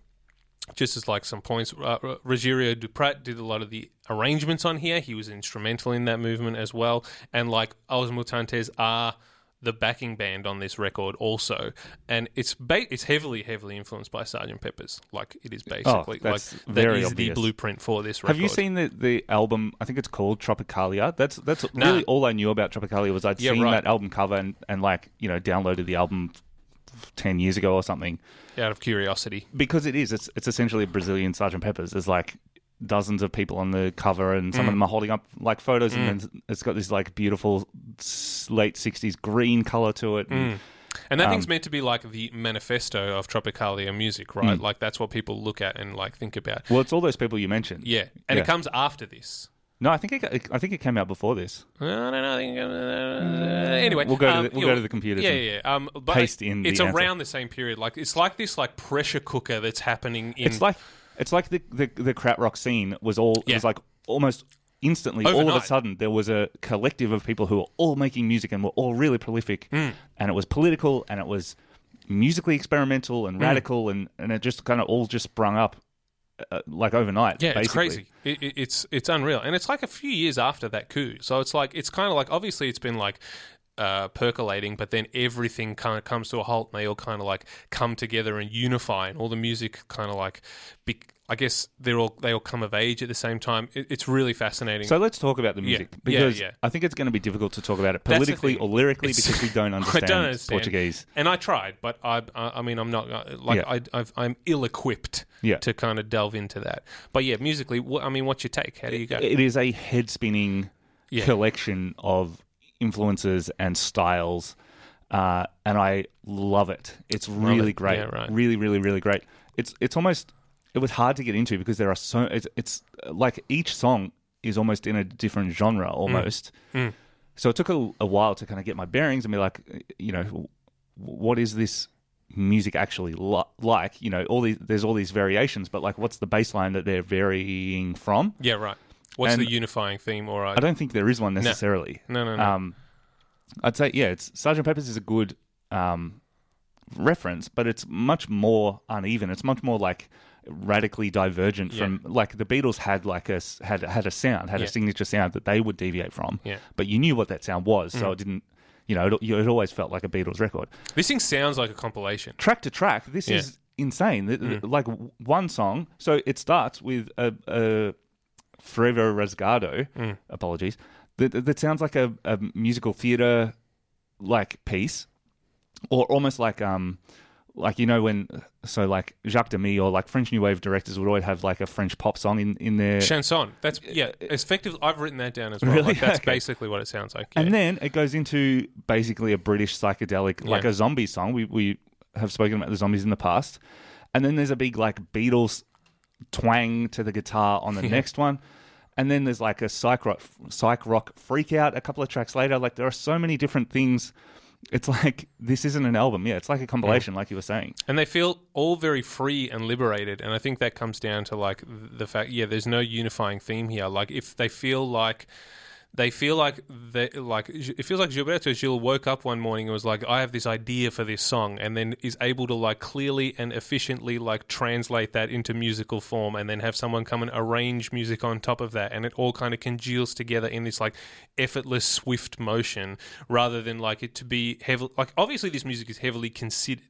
just as like some points, uh, Rogerio Duprat did a lot of the arrangements on here. He was instrumental in that movement as well. And like Os Mutantes are the backing band on this record also, and it's ba- it's heavily heavily influenced by Sergeant Pepper's. Like it is basically
Oh, that's
like that is the blueprint for this record.
Have you seen the, the album? I think it's called Tropicalia. That's that's
Nah.
really all I knew about Tropicalia was I'd
Yeah,
seen
right.
that album cover and, and like you know downloaded the album ten years ago or something
out of curiosity?
because it is it's it's essentially a Brazilian Sergeant Pepper's. There's like dozens of people on the cover and
Mm.
some of them are holding up like photos and then it's got this like beautiful late '60s green color to it. And,
And that
Um,
thing's meant to be like the manifesto of Tropicalia music, right?
Mm.
Like that's what people look at and like think about.
Well, it's all those people you mentioned.
Yeah, and
Yeah.
it comes after this.
No, I think it, I think it came out before this.
I don't know. I think, uh, anyway,
We'll go to
um,
the- we'll go to the computers
Yeah, yeah. yeah. Um, but
paste in
It's
the answer.
around the same period. Like it's like this like pressure cooker that's happening in.
It's like it's like the the, the krautrock scene was all
yeah.
it was like almost instantly all of a sudden there was a collective of people who were all making music and were all really prolific
Hmm.
and it was political and it was musically experimental and radical and and it just kind of all just sprung up uh, like overnight
yeah,
basically.
it's crazy. It, it, it's it's unreal, and it's like a few years after that coup. So it's like it's kind of like obviously it's been like. Uh, percolating, but then everything kind of comes to a halt, and they all kind of like come together and unify, and all the music kind of like, be, I guess they're all they all come of age at the same time. It, it's really fascinating.
so let's talk about the music
Yeah,
because
yeah.
I think it's going to be difficult to talk about it politically or lyrically
It's-
because we don't (laughs) understand,
don't understand
Portuguese.
and I tried, but I, I, mean, I'm not uh, like
Yeah.
I, I've, I'm ill-equipped
Yeah.
to kind of delve into that. But yeah, musically, I mean, what's your take? How do you go?
It is a head spinning
Yeah.
collection of influences and styles. uh, and I love it. It's really
it.
great.
Yeah, right.
Really, really, really great. It's it's almost it was hard to get into because there are so it's, it's like each song is almost in a different genre almost.
Mm.
So it took a, a while to kind of get my bearings and be like, you know, what is this music actually li- like? You know, all these there's all these variations, but like, what's the baseline that they're varying from?
Yeah, right. What's
And-
the unifying theme? Or
I don't think there is one necessarily.
No, no, no.
Um, I'd say yeah, it's Sergeant Pepper's is a good um, reference, but it's much more uneven. It's much more like radically divergent from like the Beatles had like a had had a sound, had
Yeah.
a signature sound that they would deviate from.
Yeah.
But you knew what that sound was, so
Mm.
it didn't. You know, it, it always felt like a Beatles record.
This thing sounds like a compilation.
Track to track, this
Yeah.
is insane.
Mm.
Like one song, so it starts with a, a Frevo Rasgado.
Mm.
Apologies. That, that sounds like a, a musical theater like piece, or almost like um, like you know when so like Jacques Demy or like French New Wave directors would always have like a French pop song in in their
Chanson. That's uh, yeah. Effective. I've written that down as (laughs) well.
Really?
Like, that's
Okay.
basically what it sounds like.
And then it goes into basically a British psychedelic, like
Yeah.
a zombie song. We we have spoken about the zombies in the past, and then there's a big like Beatles twang to the guitar on the (laughs)
Yeah.
next one, and then there's like a psych rock, psych rock freak out a couple of tracks later. Like there are so many different things. It's like this isn't an album. Yeah, it's like a compilation, like you were saying.
and they feel all very free and liberated and i think that comes down to like the fact yeah there's no unifying theme here like if they feel like they feel like they like it feels like Gilberto Gil woke up one morning and was like, I have this idea for this song, and then is able to like clearly and efficiently like translate that into musical form, and then have someone come and arrange music on top of that, and it all kind of congeals together in this like effortless, swift motion, rather than like it to be heavy. Like obviously, this music is heavily considered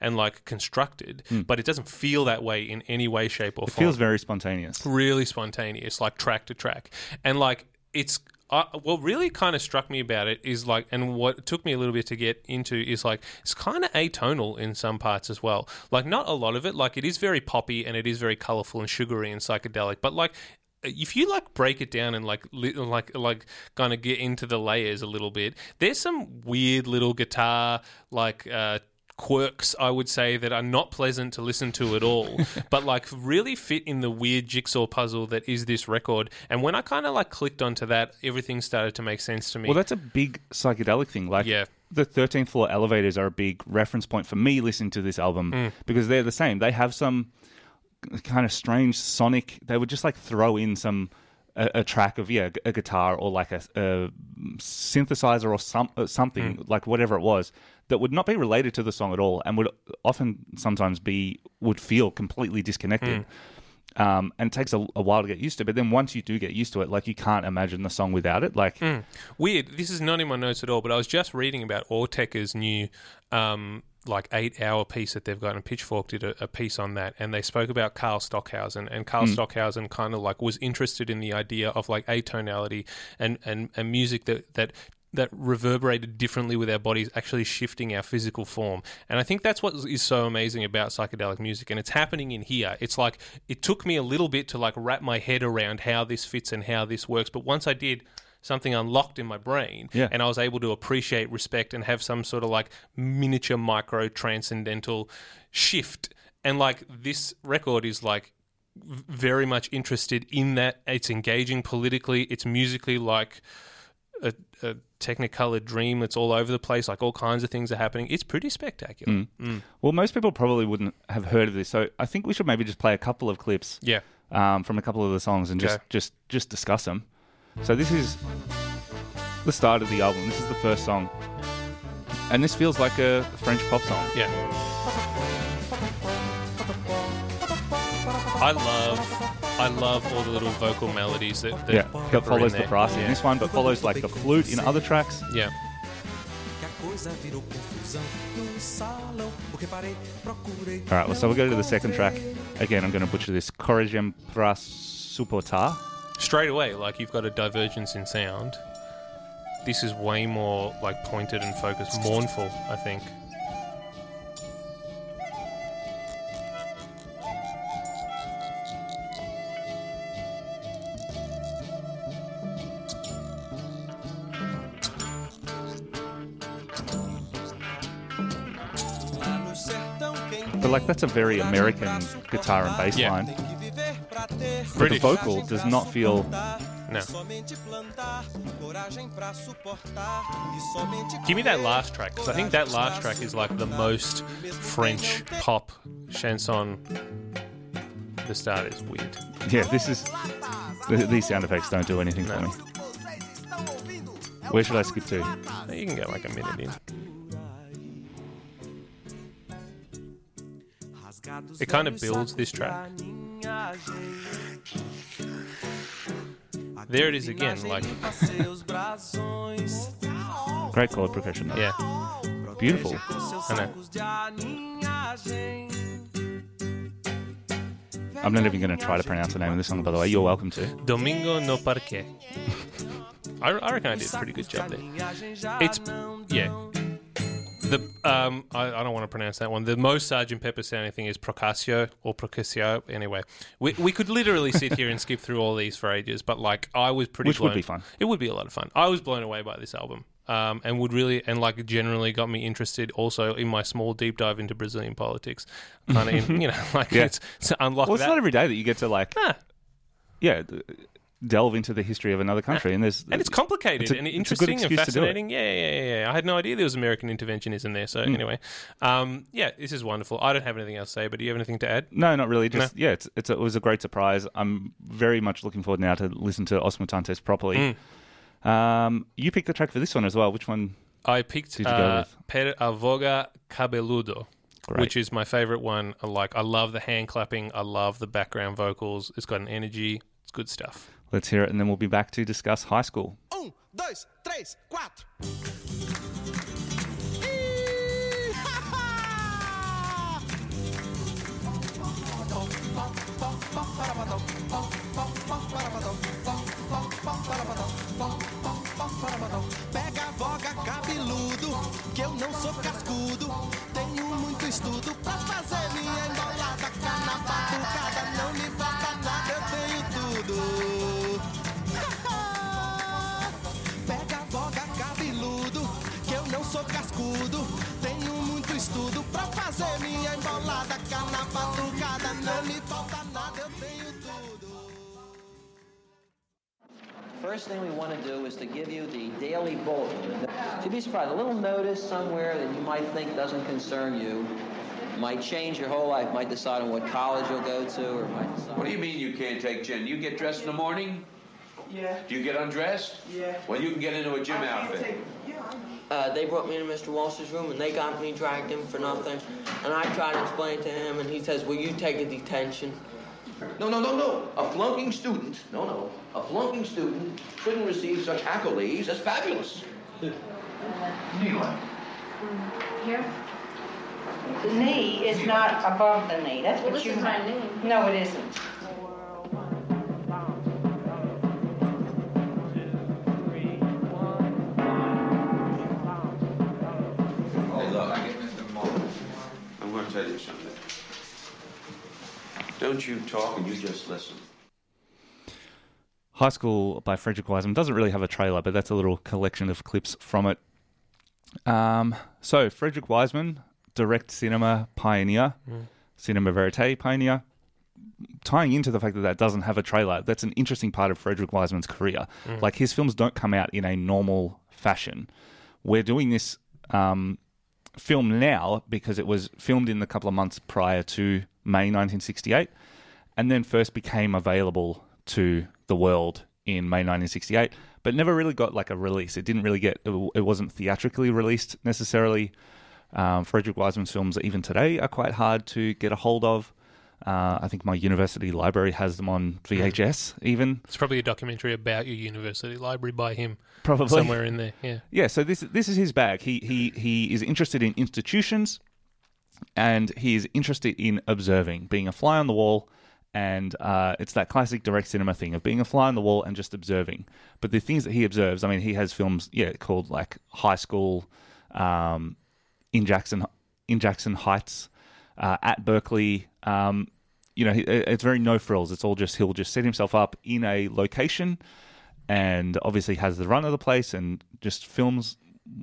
and like constructed, hmm. but it doesn't feel that way in any way, shape, or.
It
form
feels very spontaneous.
really spontaneous, like track to track, and like it's. Uh, what really kind of struck me about it is like, and what took me a little bit to get into is like, it's kind of atonal in some parts as well. Like, not a lot of it. Like, it is very poppy and it is very colorful and sugary and psychedelic. But like, if you like break it down and like li- like like kind of get into the layers a little bit, there's some weird little guitar like. Uh, quirks I would say that are not pleasant to listen to at all (laughs) but like really fit in the weird jigsaw puzzle that is this record and when I kind of like clicked onto that everything started to make sense to me
Well, that's a big psychedelic thing. Like,
Yeah.
the 13th floor elevators are a big reference point for me listening to this album
Mm.
because they're the same. They have some kind of strange sonic. They would just like throw in some a, a track of yeah a guitar or like a, a synthesizer or some uh, something
Mm.
like whatever it was that would not be related to the song at all and would often sometimes be would feel completely disconnected. Um, and it takes a, a while to get used to, but then once you do get used to it, like you can't imagine the song without it. Like,
Mm. Weird. This is not in my notes at all, but I was just reading about Autechre's new um, like eight hour piece that they've got, and Pitchfork did a, a piece on that, and they spoke about Carl Stockhausen, and Carl
Mm.
Stockhausen kind of like was interested in the idea of like atonality and and, and music that that that reverberated differently with our bodies actually shifting our physical form. And i think that's what is so amazing about psychedelic music and it's happening in here. It's like it took me a little bit to like wrap my head around how this fits and how this works but once i did something unlocked in my brain
Yeah.
and i was able to appreciate respect and have some sort of like miniature micro transcendental shift. And like this record is like very much interested in that. It's engaging politically. It's musically like a, a technicolor dream that's all over the place like all kinds of things are happening it's pretty spectacular
Mm.
Mm.
Well, most people probably wouldn't have heard of this, so I think we should maybe just play a couple of clips.
Yeah.
Um, from a couple of the songs and just just just discuss them. So this is the start of the album. This is the first song, and this feels like a French pop song.
Yeah. I love, I love all the little vocal melodies that, that
Yeah, it follows the brass in this one, but follows like the flute in other tracks.
Yeah.
All right, well, so we'll go to the second track. Again, I'm going to butcher this. Corrigem pras supportar.
Straight away, like you've got a divergence in sound. This is way more like pointed and focused, mournful. I think.
But like that's a very American guitar and bass
Yeah.
line. But the
British.
vocal does not feel.
No. Give me that last track because I think that last track is like the most French pop chanson. The start is weird.
Yeah, this is. th- These sound effects don't do anything for
No.
me. Where should I skip to?
You can go like a minute in. It kind of builds this track. There it is again, like
Great chord progression. Though.
yeah,
Beautiful.
I know.
I'm not even going to try to pronounce the name of this song, by the way. You're welcome to.
Domingo no Parque. (laughs) I, I reckon I did a pretty good job there. It's yeah. The um I, I don't want to pronounce that one. The most Sergeant Pepper sounding thing is Procasio or Procasio. Anyway, we we could literally sit here and skip through all these for ages, but like I was pretty
Which would be fun.
It would be a lot of fun. I was blown away by this album. Um, and would really and like generally got me interested also in my small deep dive into Brazilian politics. Kind of, you know, (laughs) like
Yeah.
it's, it's unlock
Well, it's
that.
not every day that you get to like,
Nah.
yeah, delve into the history of another country, and there's
and it's complicated
It's a-
and
it's a good
interesting and
excuse to do it.
fascinating. Yeah, yeah, yeah, yeah. I had no idea there was American interventionism there. So anyway, um, yeah, this is wonderful. I don't have anything else to say, but do you have anything to add?
No, not really. Just yeah, it's, it's a, it was a great surprise. I'm very much looking forward now to listen to Os Mutantes properly.
Hmm.
Um, you picked the track for this one as well. Which one?
I picked
Did you go
uh? Per Avoga Cabeludo.
Great.
Which is my favorite one. I Like, I love the hand clapping. I love the background vocals. It's got an energy. It's good stuff.
Let's hear it, and then we'll be back to discuss high school.
Um, três. Pega voga cabeludo, que eu não sou cascudo. Tenho muito estudo pra fazer minha embolada.
First thing we want to do is to give you the daily bulletin. You'd be surprised. A little notice somewhere that you might think doesn't concern you might change your whole life, might decide on what college you'll go to, or might decide.
What do you mean you can't take gin? You get dressed in the morning?
Yeah.
Do you get undressed?
Yeah.
Well, you can get into a gym outfit.
Yeah, Uh, they brought me into Mr. Walsh's room and they got me, dragged in for nothing. And I tried to explain to him, and he says, Will you take a detention?
No, no, no, no. A flunking student, no, no. A flunking student shouldn't receive such accolades as fabulous. (laughs) Knee.
Here? The knee is not above the knee. That's
Well,
what
this
you
is my knee.
No, it isn't.
Don't you talk and you just listen.
High School by Frederick Wiseman doesn't really have a trailer, but that's a little collection of clips from it. Um, so, Frederick Wiseman, direct cinema pioneer,
Mm.
cinema verite pioneer. Tying into the fact that that doesn't have a trailer, that's an interesting part of Frederick Wiseman's career.
Mm.
Like, his films don't come out in a normal fashion. We're doing this um, film now because it was filmed in the couple of months prior to May 1968 and then first became available to the world in May 1968, but never really got like a release. It didn't really get, it wasn't theatrically released necessarily. Um, Frederick Wiseman's films, even today, are quite hard to get a hold of. Uh, I think my university library has them on VHS, even.
It's probably a documentary about your university library by him.
Probably
Somewhere in there, yeah.
Yeah, so this this is his bag. He he he is interested in institutions, and he is interested in observing, being a fly on the wall, and uh, it's that classic direct cinema thing of being a fly on the wall and just observing. But the things that he observes, I mean, he has films, yeah, called like High School, um, in Jackson in Jackson Heights, uh, at Berkeley. Um, you know, he- it's very no frills. It's all just he'll just set himself up in a location, and obviously has the run of the place and just films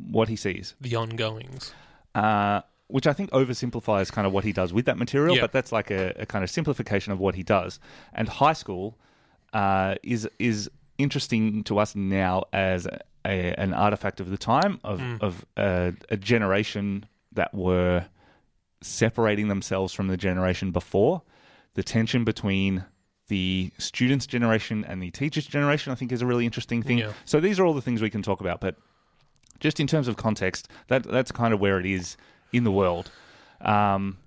what he sees.
The ongoings.
Uh, which I think oversimplifies kind of what he does with that material,
Yeah.
but that's like a, a kind of simplification of what he does. And high school uh, is is interesting to us now as a, a, an artifact of the time of
Mm.
of a, a generation that were separating themselves from the generation before. The tension between the students' generation and the teachers' generation, I think, is a really interesting thing.
Yeah.
So these are all the things we can talk about, but just in terms of context, that that's kind of where it is in the world. Um,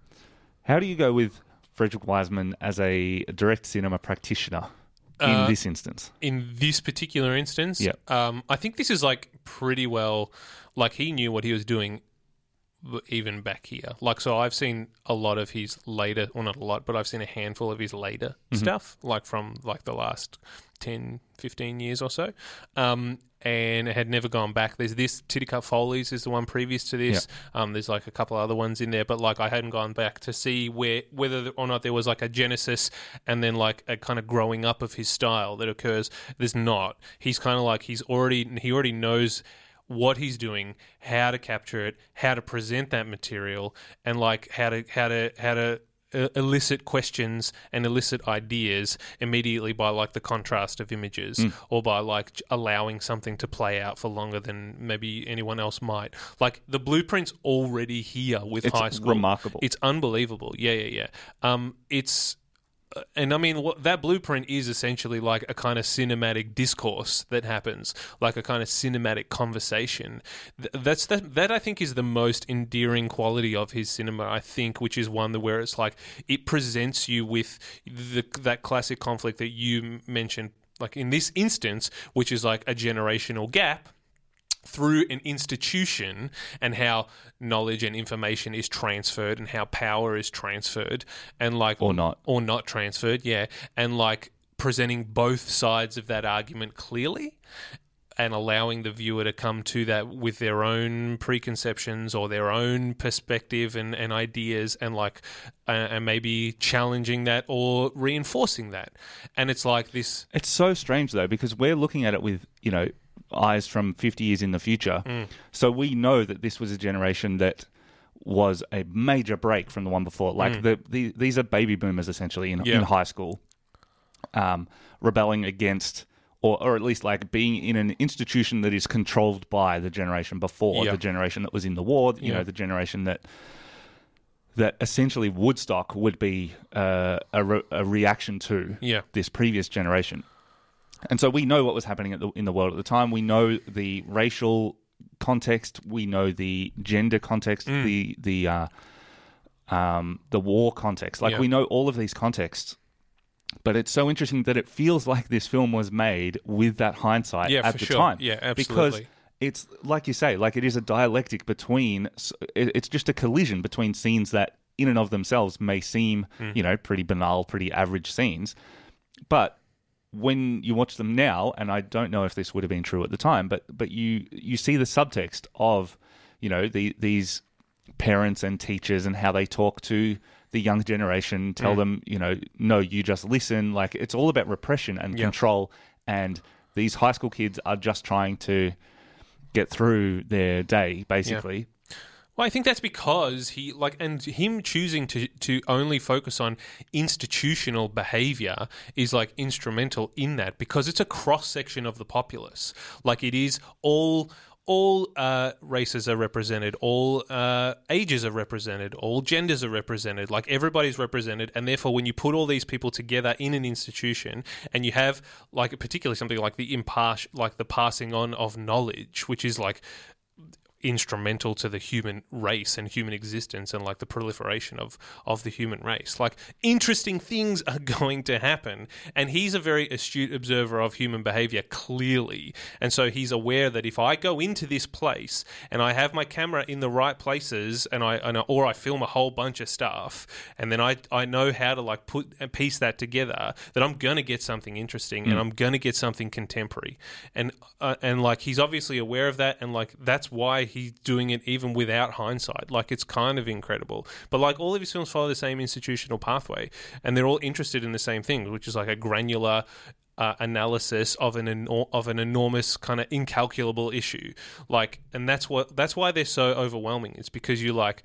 how do you go with Frederick Wiseman as a direct cinema practitioner in
Uh,
this instance?
in this particular instance,
Yeah.
um, I think this is like pretty well, like he knew what he was doing even back here. Like, so I've seen a lot of his later, well, not a lot, but I've seen a handful of his later
Mhm.
stuff, like from like the last 10, 15 years or so. Um, and it had never gone back. There's this Titicut Follies is the one previous to this. Um, there's like a couple other ones in there, but like I hadn't gone back to see where whether or not there was like a genesis and then like a kind of growing up of his style that occurs. There's not. He's kind of like he's already he already knows what he's doing, how to capture it, how to present that material, and like how to how to how to elicit questions and elicit ideas immediately by like the contrast of images
Mm.
or by like allowing something to play out for longer than maybe anyone else might like the blueprint's already here with
It's
high school
remarkable.
it's unbelievable yeah yeah yeah um it's Uh, and I mean, that blueprint is essentially like a kind of cinematic discourse that happens, like a kind of cinematic conversation. That's that. That I think is the most endearing quality of his cinema. I think, which is one where it's like it presents you with the that classic conflict that you mentioned, like in this instance, which is like a generational gap through an institution and how knowledge and information is transferred and how power is transferred and like
Or not.
or not transferred yeah and like presenting both sides of that argument clearly and allowing the viewer to come to that with their own preconceptions or their own perspective and, and ideas and like uh, and maybe challenging that or reinforcing that and it's like this
It's so strange though because we're looking at it with you know eyes from 50 years in the future.
Mm.
So we know that this was a generation that was a major break from the one before. Like
Mm.
the, the these are baby boomers essentially in,
Yeah.
in high school, um, rebelling against. Or, or at least like being in an institution that is controlled by the generation before
Yeah.
the generation that was in the war you
Yeah.
know the generation that that essentially Woodstock would be uh, a, re- a reaction to
Yeah.
this previous generation. And so we know what was happening at the, in the world at the time. We know the racial context. We know the gender context.
Mm.
The the uh, um, the war context. Like
Yeah.
we know all of these contexts. But it's so interesting that it feels like this film was made with that hindsight
Yeah,
at the
sure.
time.
Yeah,
Because
absolutely.
it's like you say, like it is a dialectic between. It's just a collision between scenes that, in and of themselves, may seem
Mm.
you know pretty banal, pretty average scenes, but when you watch them now, and I don't know if this would have been true at the time, but but you you see the subtext of you know the these parents and teachers and how they talk to the young generation, tell
Mm.
them you know no, you just listen. Like it's all about repression and
Yeah.
control, and these high school kids are just trying to get through their day, basically.
Well, I think that's because he like and him choosing to to only focus on institutional behavior is like instrumental in that because it's a cross section of the populace. Like it is all all uh, races are represented, all uh, ages are represented, all genders are represented. Like everybody's represented, and therefore, when you put all these people together in an institution, and you have like particularly something like the impartial, like the passing on of knowledge, which is like instrumental to the human race and human existence and like the proliferation of of the human race. Like interesting things are (laughs) going to happen and he's a very astute observer of human behavior clearly. And so he's aware that if I go into this place and I have my camera in the right places and I, and or I film a whole bunch of stuff and then I I know how to like put and piece that together that I'm going to get something interesting and
Mm.
I'm going to get something contemporary. And uh, and like he's obviously aware of that and like that's why he's doing it even without hindsight. Like it's kind of incredible. But like all of his films follow the same institutional pathway and they're all interested in the same thing which is like a granular uh, analysis of an of an enormous kind of incalculable issue. Like and that's what that's why they're so overwhelming. It's because you like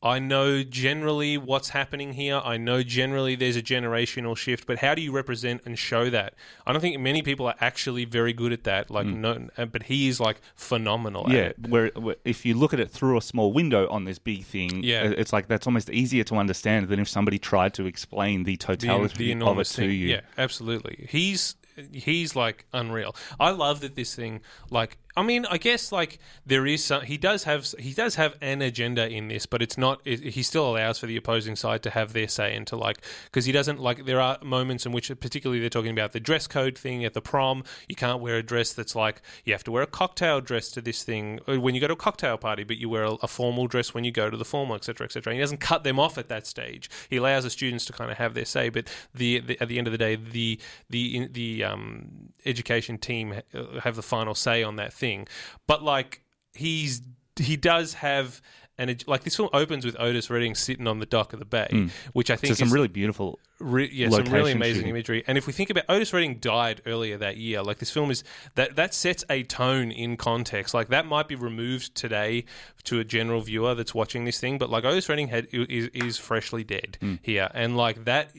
I know generally what's happening here. I know generally there's a generational shift, but how do you represent and show that? I don't think many people are actually very good at that. Like, no, uh, but he is like phenomenal. At
Mm. Yeah, where, where if you look at it through a small window on this big thing,
Yeah.
it's like that's almost easier to understand than if somebody tried to explain the
the,
totality
the
of it to
thing.
you.
Yeah, absolutely. He's he's like unreal. I love that this thing like I mean, I guess like there is some he does have he does have an agenda in this, but it's not it, he still allows for the opposing side to have their say and to like because he doesn't like there are moments in which particularly they're talking about the dress code thing at the prom. You can't wear a dress that's like you have to wear a cocktail dress to this thing uh, when you go to a cocktail party, but you wear a, a formal dress when you go to the formal, etc., etc. He doesn't cut them off at that stage. He allows the students to kind of have their say, but the, the at the end of the day, the the the um, education team have the final say on that thing. But like he's he does have. And it, like this film opens with Otis Redding sitting on the dock of the bay,
Mm.
which I think
so some really beautiful,
Re- yeah, some really amazing
shooting.
imagery. And if we think about Otis Redding died earlier that year, like this film is that that sets a tone in context. Like that might be removed today to a general viewer that's watching this thing, but like Otis Redding had is, is freshly dead
Mm.
here, and like that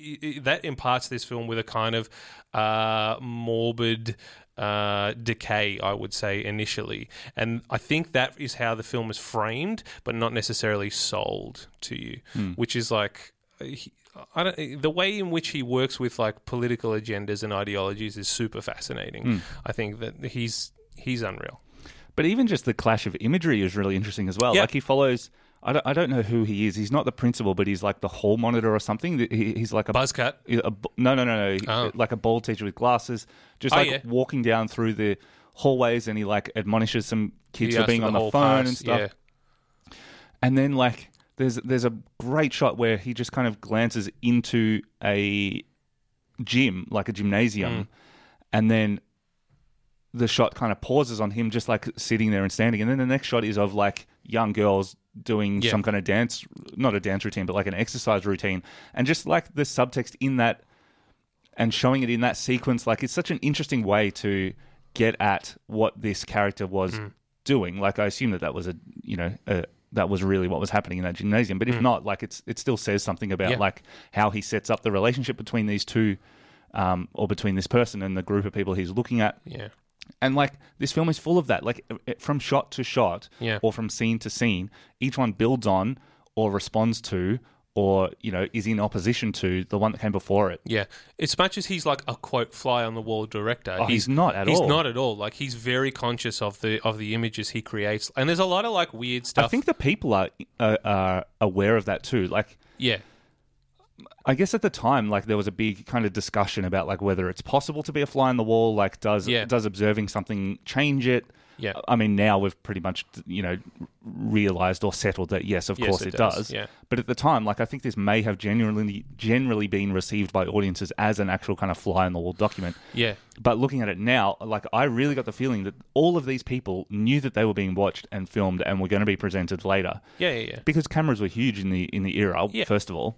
that imparts this film with a kind of uh, morbid. Uh, decay, I would say initially, and I think that is how the film is framed, but not necessarily sold to you,
Hmm.
which is like he, I don't, the way in which he works with like political agendas and ideologies is super fascinating.
Mm.
I think that he's he's unreal.
But even just the clash of imagery is really interesting as well.
Yeah.
Like he follows. I don't, I don't know who he is. He's not the principal, but he's like the hall monitor or something. He, he's like a
buzzcut.
A, no, no, no, no. Like a bald teacher with glasses, just
Oh,
like
yeah.
walking down through the hallways, and he like admonishes some kids
He
for being on
the
the phone
pass,
and stuff.
yeah.
And then like there's there's a great shot where he just kind of glances into a gym, like a gymnasium,
Mm.
and then the shot kind of pauses on him just like sitting there and standing and then the next shot is of like young girls doing
Yeah.
some kind of dance not a dance routine but like an exercise routine and just like the subtext in that and showing it in that sequence like it's such an interesting way to get at what this character was
Mm.
doing like i assume that that was a you know a, that was really what was happening in that gymnasium but if
Mm.
not like it's it still says something about
Yeah.
like how he sets up the relationship between these two um, or between this person and the group of people he's looking at
Yeah.
And like this film is full of that like from shot to shot
Yeah.
or from scene to scene each one builds on or responds to or you know is in opposition to the one that came before it
Yeah, as much as he's like a quote fly on the wall director,
Oh, he's not at
he's
all.
He's not at all. Like he's very conscious of the of the images he creates, and there's a lot of like weird stuff.
i think the people are, uh, are aware of that too like
yeah,
I guess at the time, like there was a big kind of discussion about like whether it's possible to be a fly on the wall. Like, does
Yeah.
does observing something change it?
Yeah.
I mean, now we've pretty much you know realized or settled that yes, of
Yes,
course
it
it,
does,
does.
yeah.
But at the time, like I think this may have genuinely generally been received by audiences as an actual kind of fly on the wall document.
Yeah.
But looking at it now, like I really got the feeling that all of these people knew that they were being watched and filmed and were going to be presented later.
Yeah, yeah, yeah.
Because cameras were huge in the in the era.
Yeah.
First of all.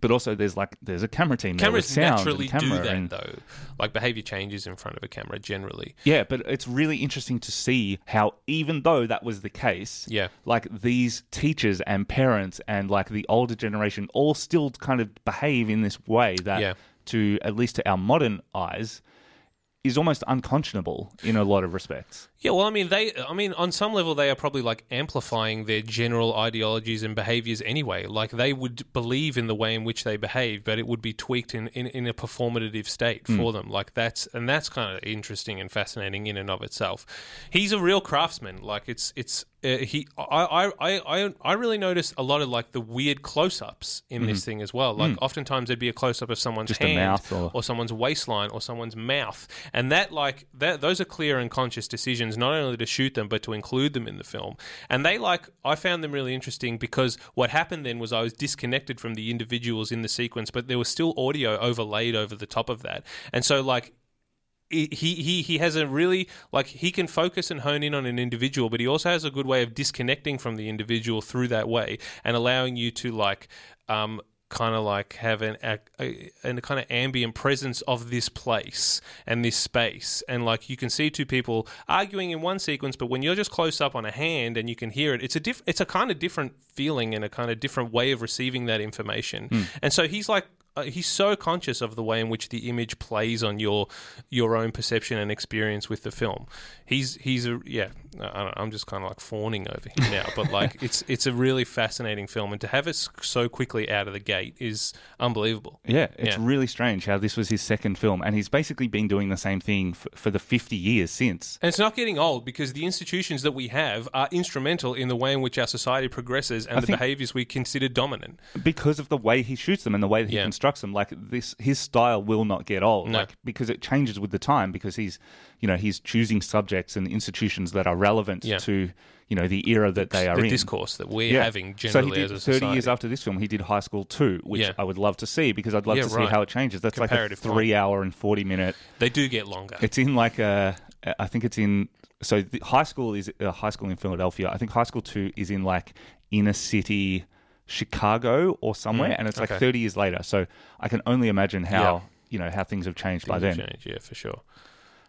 But also, there's like there's a camera team. there with
cameras
sound
naturally
camera
do that
and-
though. Like behavior changes in front of a camera generally.
Yeah, but it's really interesting to see how, even though that was the case,
Yeah.
like these teachers and parents and like the older generation all still kind of behave in this way that,
Yeah.
to at least to our modern eyes, is almost unconscionable in a lot of respects.
Yeah, well, I mean, they, I mean, on some level, they are probably like amplifying their general ideologies and behaviors anyway. Like they would believe in the way in which they behave, but it would be tweaked in, in, in a performative state for
Mm.
them. Like that's, and that's kind of interesting and fascinating in and of itself. He's a real craftsman. Like it's, it's, uh, he, I, I, I, I really noticed a lot of like the weird close-ups in this
Mhm.
thing as well. Like
Mm.
oftentimes there'd be a close-up of someone's
Just
hand
mouth or-
or someone's waistline or someone's mouth and that like that those are clear and conscious decisions not only to shoot them but to include them in the film. And they like i found them really interesting because what happened then was i was disconnected from the individuals in the sequence but there was still audio overlaid over the top of that. And so like he he he has a really like he can focus and hone in on an individual but he also has a good way of disconnecting from the individual through that way and allowing you to like um kind of like have an a, a, a kind of ambient presence of this place and this space, and like you can see two people arguing in one sequence, but when you're just close up on a hand and you can hear it, it's a diff- it's a kind of different feeling and a kind of different way of receiving that information.
Hmm.
And so he's like uh, he's so conscious of the way in which the image plays on your your own perception and experience with the film. He's he's a yeah. I don't, I'm just kind of like fawning over him now, but like (laughs) it's it's a really fascinating film, and to have it so quickly out of the gate is unbelievable.
Yeah, it's
Yeah.
really strange how this was his second film, and he's basically been doing the same thing f- for the 50 years since.
And it's not getting old because the institutions that we have are instrumental in the way in which our society progresses and
I
the behaviors we consider dominant.
because of the way he shoots them and the way that he
Yeah.
constructs them like this his style will not get old
No.
like because it changes with the time because he's you know he's choosing subjects and institutions that are relevant
Yeah.
to you know the era that they are in.
the
in
discourse that we're having generally.
so he did
as a
30 years after this film he did high school 2 which
Yeah.
i would love to see because i'd love
Yeah,
to see
right.
how it changes that's like a
Comparative time.
3 hour and 40 minute
They do get longer.
it's in like a i think it's in so the high school is uh, high school in philadelphia i think high school 2 is in like inner city chicago or somewhere
Mm,
and it's like
okay.
30 years later so i can only imagine how
Yeah.
you know how things have changed by then
changed, yeah, for sure.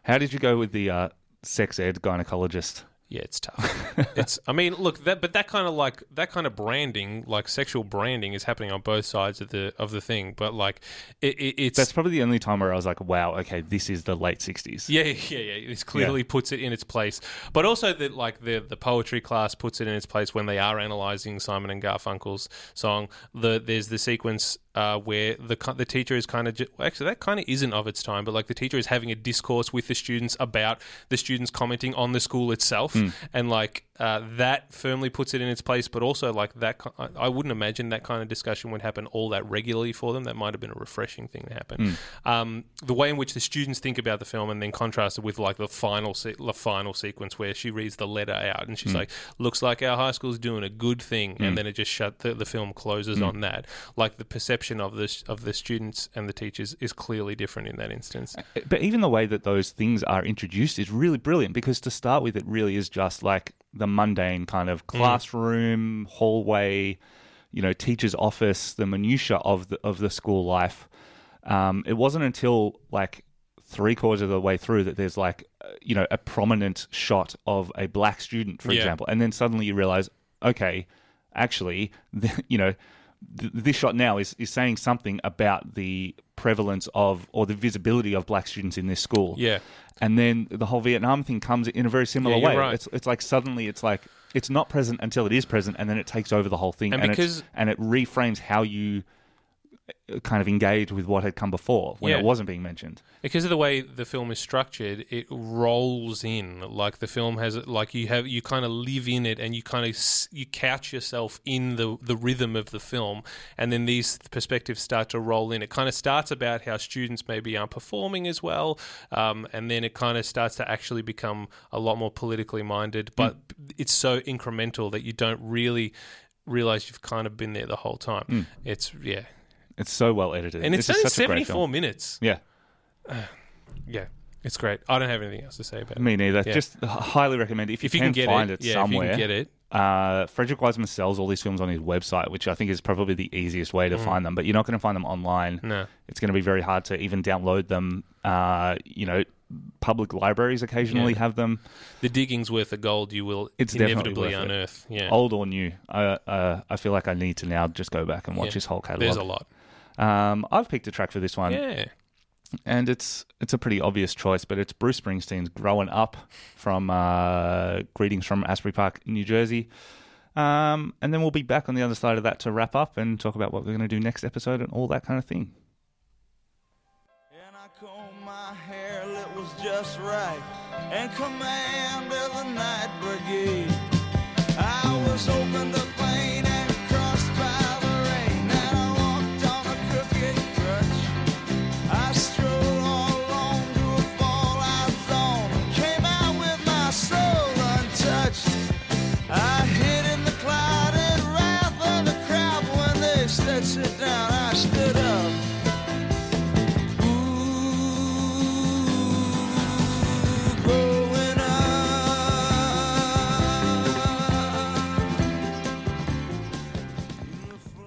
how did you go with the uh, sex ed gynecologist
Yeah, it's tough. (laughs) it's. I mean, look, that but that kind of like that kind of branding, like sexual branding, is happening on both sides of the of the thing. But like, it, it, it's
that's probably the only time where i was like wow okay this is the late 60s
Yeah, yeah, yeah. This clearly puts it in its place, but also that like the the poetry class puts it in its place when they are analyzing Simon and Garfunkel's song. The there's the sequence uh, where the the teacher is kind of well, actually that kind of isn't of its time, but like the teacher is having a discourse with the students about the students commenting on the school itself,
Hmm.
and like uh, that firmly puts it in its place. But also like that, I- wouldn't imagine that kind of discussion would happen all that regularly for them. That might have been a refreshing thing to happen.
Hmm.
Um, the way in which the students think about the film, and then contrasted with like the final se- the final sequence where she reads the letter out, and she's
Mm.
like, "Looks like our high school's doing a good thing,"
Mm.
and then it just shut the, the film closes
Mm.
on that. Like the perception of the of the students and the teachers is clearly different in that instance.
but even the way that those things are introduced is really brilliant because to start with it really is just like the mundane kind of classroom hallway you know teacher's office the minutia of the of the school life. Um, it wasn't until like three quarters of the way through that there's like uh, you know a prominent shot of a black student for
Yeah.
example. And then suddenly you realize okay actually (laughs) you know th- this shot now is, is saying something about the prevalence of or the visibility of black students in this school.
Yeah.
And then the whole Vietnam thing comes in a very similar
Yeah,
way.
right.
It's it's like suddenly it's like it's not present until it is present and then it takes over the whole thing
And
it's-
because-
and it reframes how you kind of engage with what had come before when
Yeah.
it wasn't being mentioned.
because of the way the film is structured, it rolls in like the film has like you have you kind of live in it and you kind of you couch yourself in the the rhythm of the film, and then these perspectives start to roll in. It kind of starts about how students maybe aren't performing as well, um, and then it kind of starts to actually become a lot more politically minded. But it's so incremental that you don't really realize you've kind of been there the whole time.
Mm.
It's yeah.
It's so well edited.
And it's,
just
only
such a great
74 minutes.
Yeah. (sighs)
Yeah, it's great. I don't have anything else to say about it.
Me neither.
Yeah.
Just highly recommend it. If you,
If you
can,
can get
find
it,
it,
yeah, if you can
somewhere.
get it.
Uh, Frederick Wiseman sells all these films on his website, which I think is probably the easiest way to
Mm.
find them. But you're not going to find them online.
No.
It's going to be very hard to even download them. Uh, you know, public libraries occasionally
Yeah.
have them.
The digging's worth the gold you will
It's
inevitably unearth.
It.
Yeah.
Old or new. Uh, uh, I feel like I need to now just go back and watch
Yeah.
his whole catalog.
There's a lot.
Um, I've picked a track for this one.
Yeah.
And it's it's a pretty obvious choice, but it's Bruce Springsteen's "Growing Up" from uh, "Greetings from Asbury Park, New Jersey." Um, and then we'll be back on the other side of that to wrap up and talk about what we're going to do next episode and all that kind of thing.
my hair, it was just right. And command the night brigade. I was open the plane said sit down, I stood up.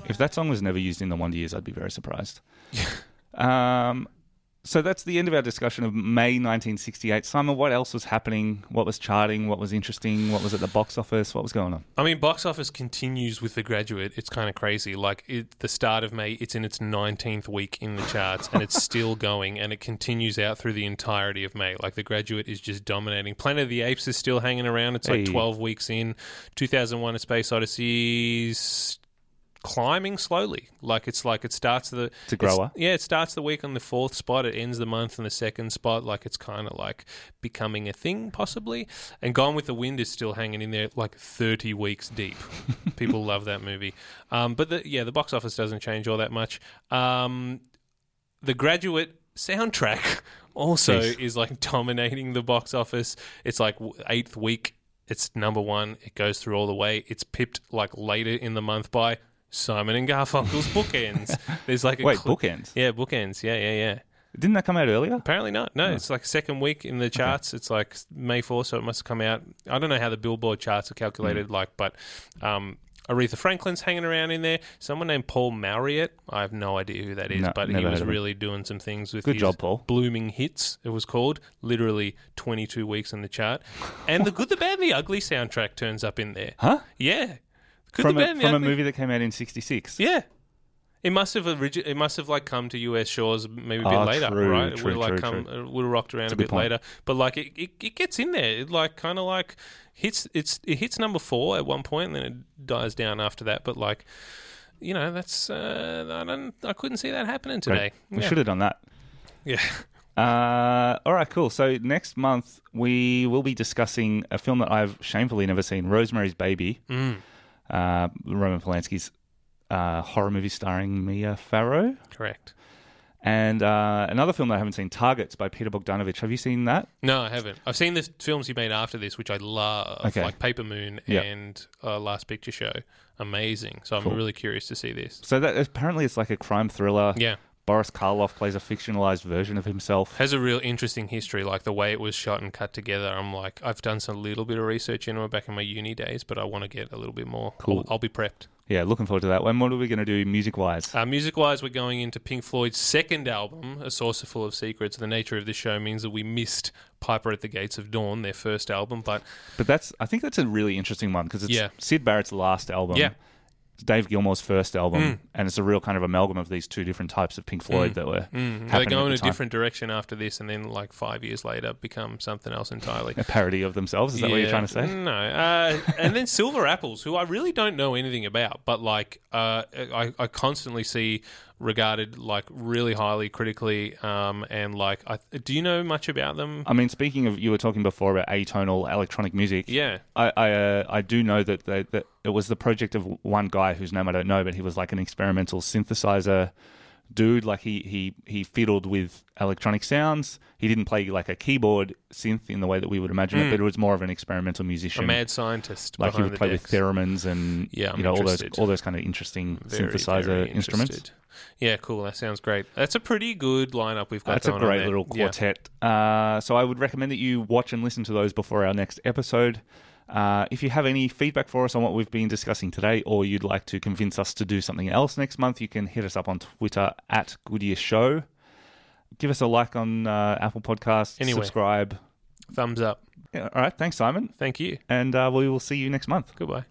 If that song was never used in the Wonder Years, I'd be very surprised. (laughs) um, so that's the end of our discussion of May 1968. Simon, what else was happening? What was charting? What was interesting? What was at the box office? What was going on?
I mean, box office continues with The Graduate. It's kind of crazy. Like, it, the start of May, it's in its 19th week in the charts, and it's still (laughs) going, and it continues out through the entirety of May. Like, The Graduate is just dominating. Planet of the Apes is still hanging around. It's like
Hey.
12 weeks in. 2001 A Space Odyssey climbing slowly. Like, it's like it starts the...
It's a grower.
yeah, it starts the week on the fourth spot. It ends the month on the second spot. Like it's kind of like becoming a thing, possibly. And Gone with the Wind is still hanging in there, like thirty weeks deep. (laughs) People love that movie. Um, but the, yeah, the box office doesn't change all that much. Um, the Graduate soundtrack (laughs) also
Jeez.
is like dominating the box office. It's like eighth week. It's number one. It goes through all the way. It's pipped like later in the month by Simon and Garfunkel's (laughs) Bookends. There's like a
Wait,
cl-
bookends?
Yeah, bookends. Yeah, yeah, yeah.
Didn't that come out earlier?
Apparently not. No, it's like second week in the charts. It's like May 4, so it must have come out. I don't know how the Billboard charts are calculated,
Mm.
like, but um, Aretha Franklin's hanging around in there. Someone named Paul Mauriat. I have no idea who that is,
No,
but he was
heard of him.
really doing some things with
Good
his
job, Paul.
Blooming Hits, it was called. Literally 22 weeks in the chart. And the Good, the Bad, and the Ugly soundtrack turns up in there.
Huh?
Yeah. Good,
from a,
the
from a movie that came out in 66.
Yeah. It must have origi- It must have like come to US shores maybe a bit
Ah,
later,
true,
right? It would have like
true,
come,
true.
it would have rocked around
That's
a bit
point.
later. But like it, it, it gets in there. It like kind of like hits it's it hits number four at one point, and then it dies down after that. But like, you know, that's uh, I don't I couldn't see that happening today.
Great. We
Yeah.
should have done that.
Yeah. (laughs)
Uh, all right, cool. So next month we will be discussing a film that I've shamefully never seen, Rosemary's Baby,
Mm.
Uh, Roman Polanski's uh, horror movie starring Mia Farrow,
Correct.
and uh, another film that I haven't seen, Targets by Peter Bogdanovich. Have you seen that?
No, I haven't. I've seen the films he made after this, which I love,
Okay.
like Paper Moon
Yeah.
and uh, Last Picture Show. Amazing. So I'm
Cool.
really curious to see this.
So that apparently it's like a crime thriller.
Yeah.
Boris Karloff plays a fictionalized version of himself.
has a real interesting history, like the way it was shot and cut together. I'm like, I've done some little bit of research into it back in my uni days, but I want to get a little bit more.
Cool.
I'll, I'll be prepped.
Yeah, looking forward to that. When what are we going to do music wise?
Uh, music wise, we're going into Pink Floyd's second album, A Saucerful of Secrets. The nature of this show means that we missed Piper at the Gates of Dawn, their first album, but
But that's I think that's a really interesting one because it's
Yeah.
Syd Barrett's last album.
Yeah.
It's Dave Gilmour's first album,
Mm.
and it's a real kind of amalgam of these two different types of Pink Floyd
Mm.
that were.
Mm. They go in
the
a
time.
different direction after this, and then like five years later, become something else entirely.
A parody of themselves. Is that what you're trying to say?
No. Uh, and then Silver Apples, who I really don't know anything about, but like uh, I, I constantly see regarded like really highly critically. Um, and like, I, do you know much about them?
I mean, speaking of, you were talking before about atonal electronic music.
Yeah.
I I, uh, I do know that, they, that it was the project of one guy whose name I don't know, but he was like an experimental synthesizer dude. Like he he he fiddled with electronic sounds. He didn't play like a keyboard synth in the way that we would imagine it,
Mm.
but it was more of an experimental musician,
A mad scientist
Like he would
the
play
decks.
with theremins and
Yeah, I'm
you know all those all those kind of interesting
Very,
synthesizer
very
instruments.
Yeah, cool. That sounds great. That's a pretty good lineup we've got.
That's a great little
Yeah.
quartet. Uh, so I would recommend that you watch and listen to those before our next episode. Uh, if you have any feedback for us on what we've been discussing today, or you'd like to convince us to do something else next month, you can hit us up on Twitter at Goodyear Show. Give us a like on uh, Apple Podcasts.
Anyway.
Subscribe.
Thumbs up.
Yeah, all right. Thanks, Simon.
Thank you.
And uh, we will see you next month.
Goodbye.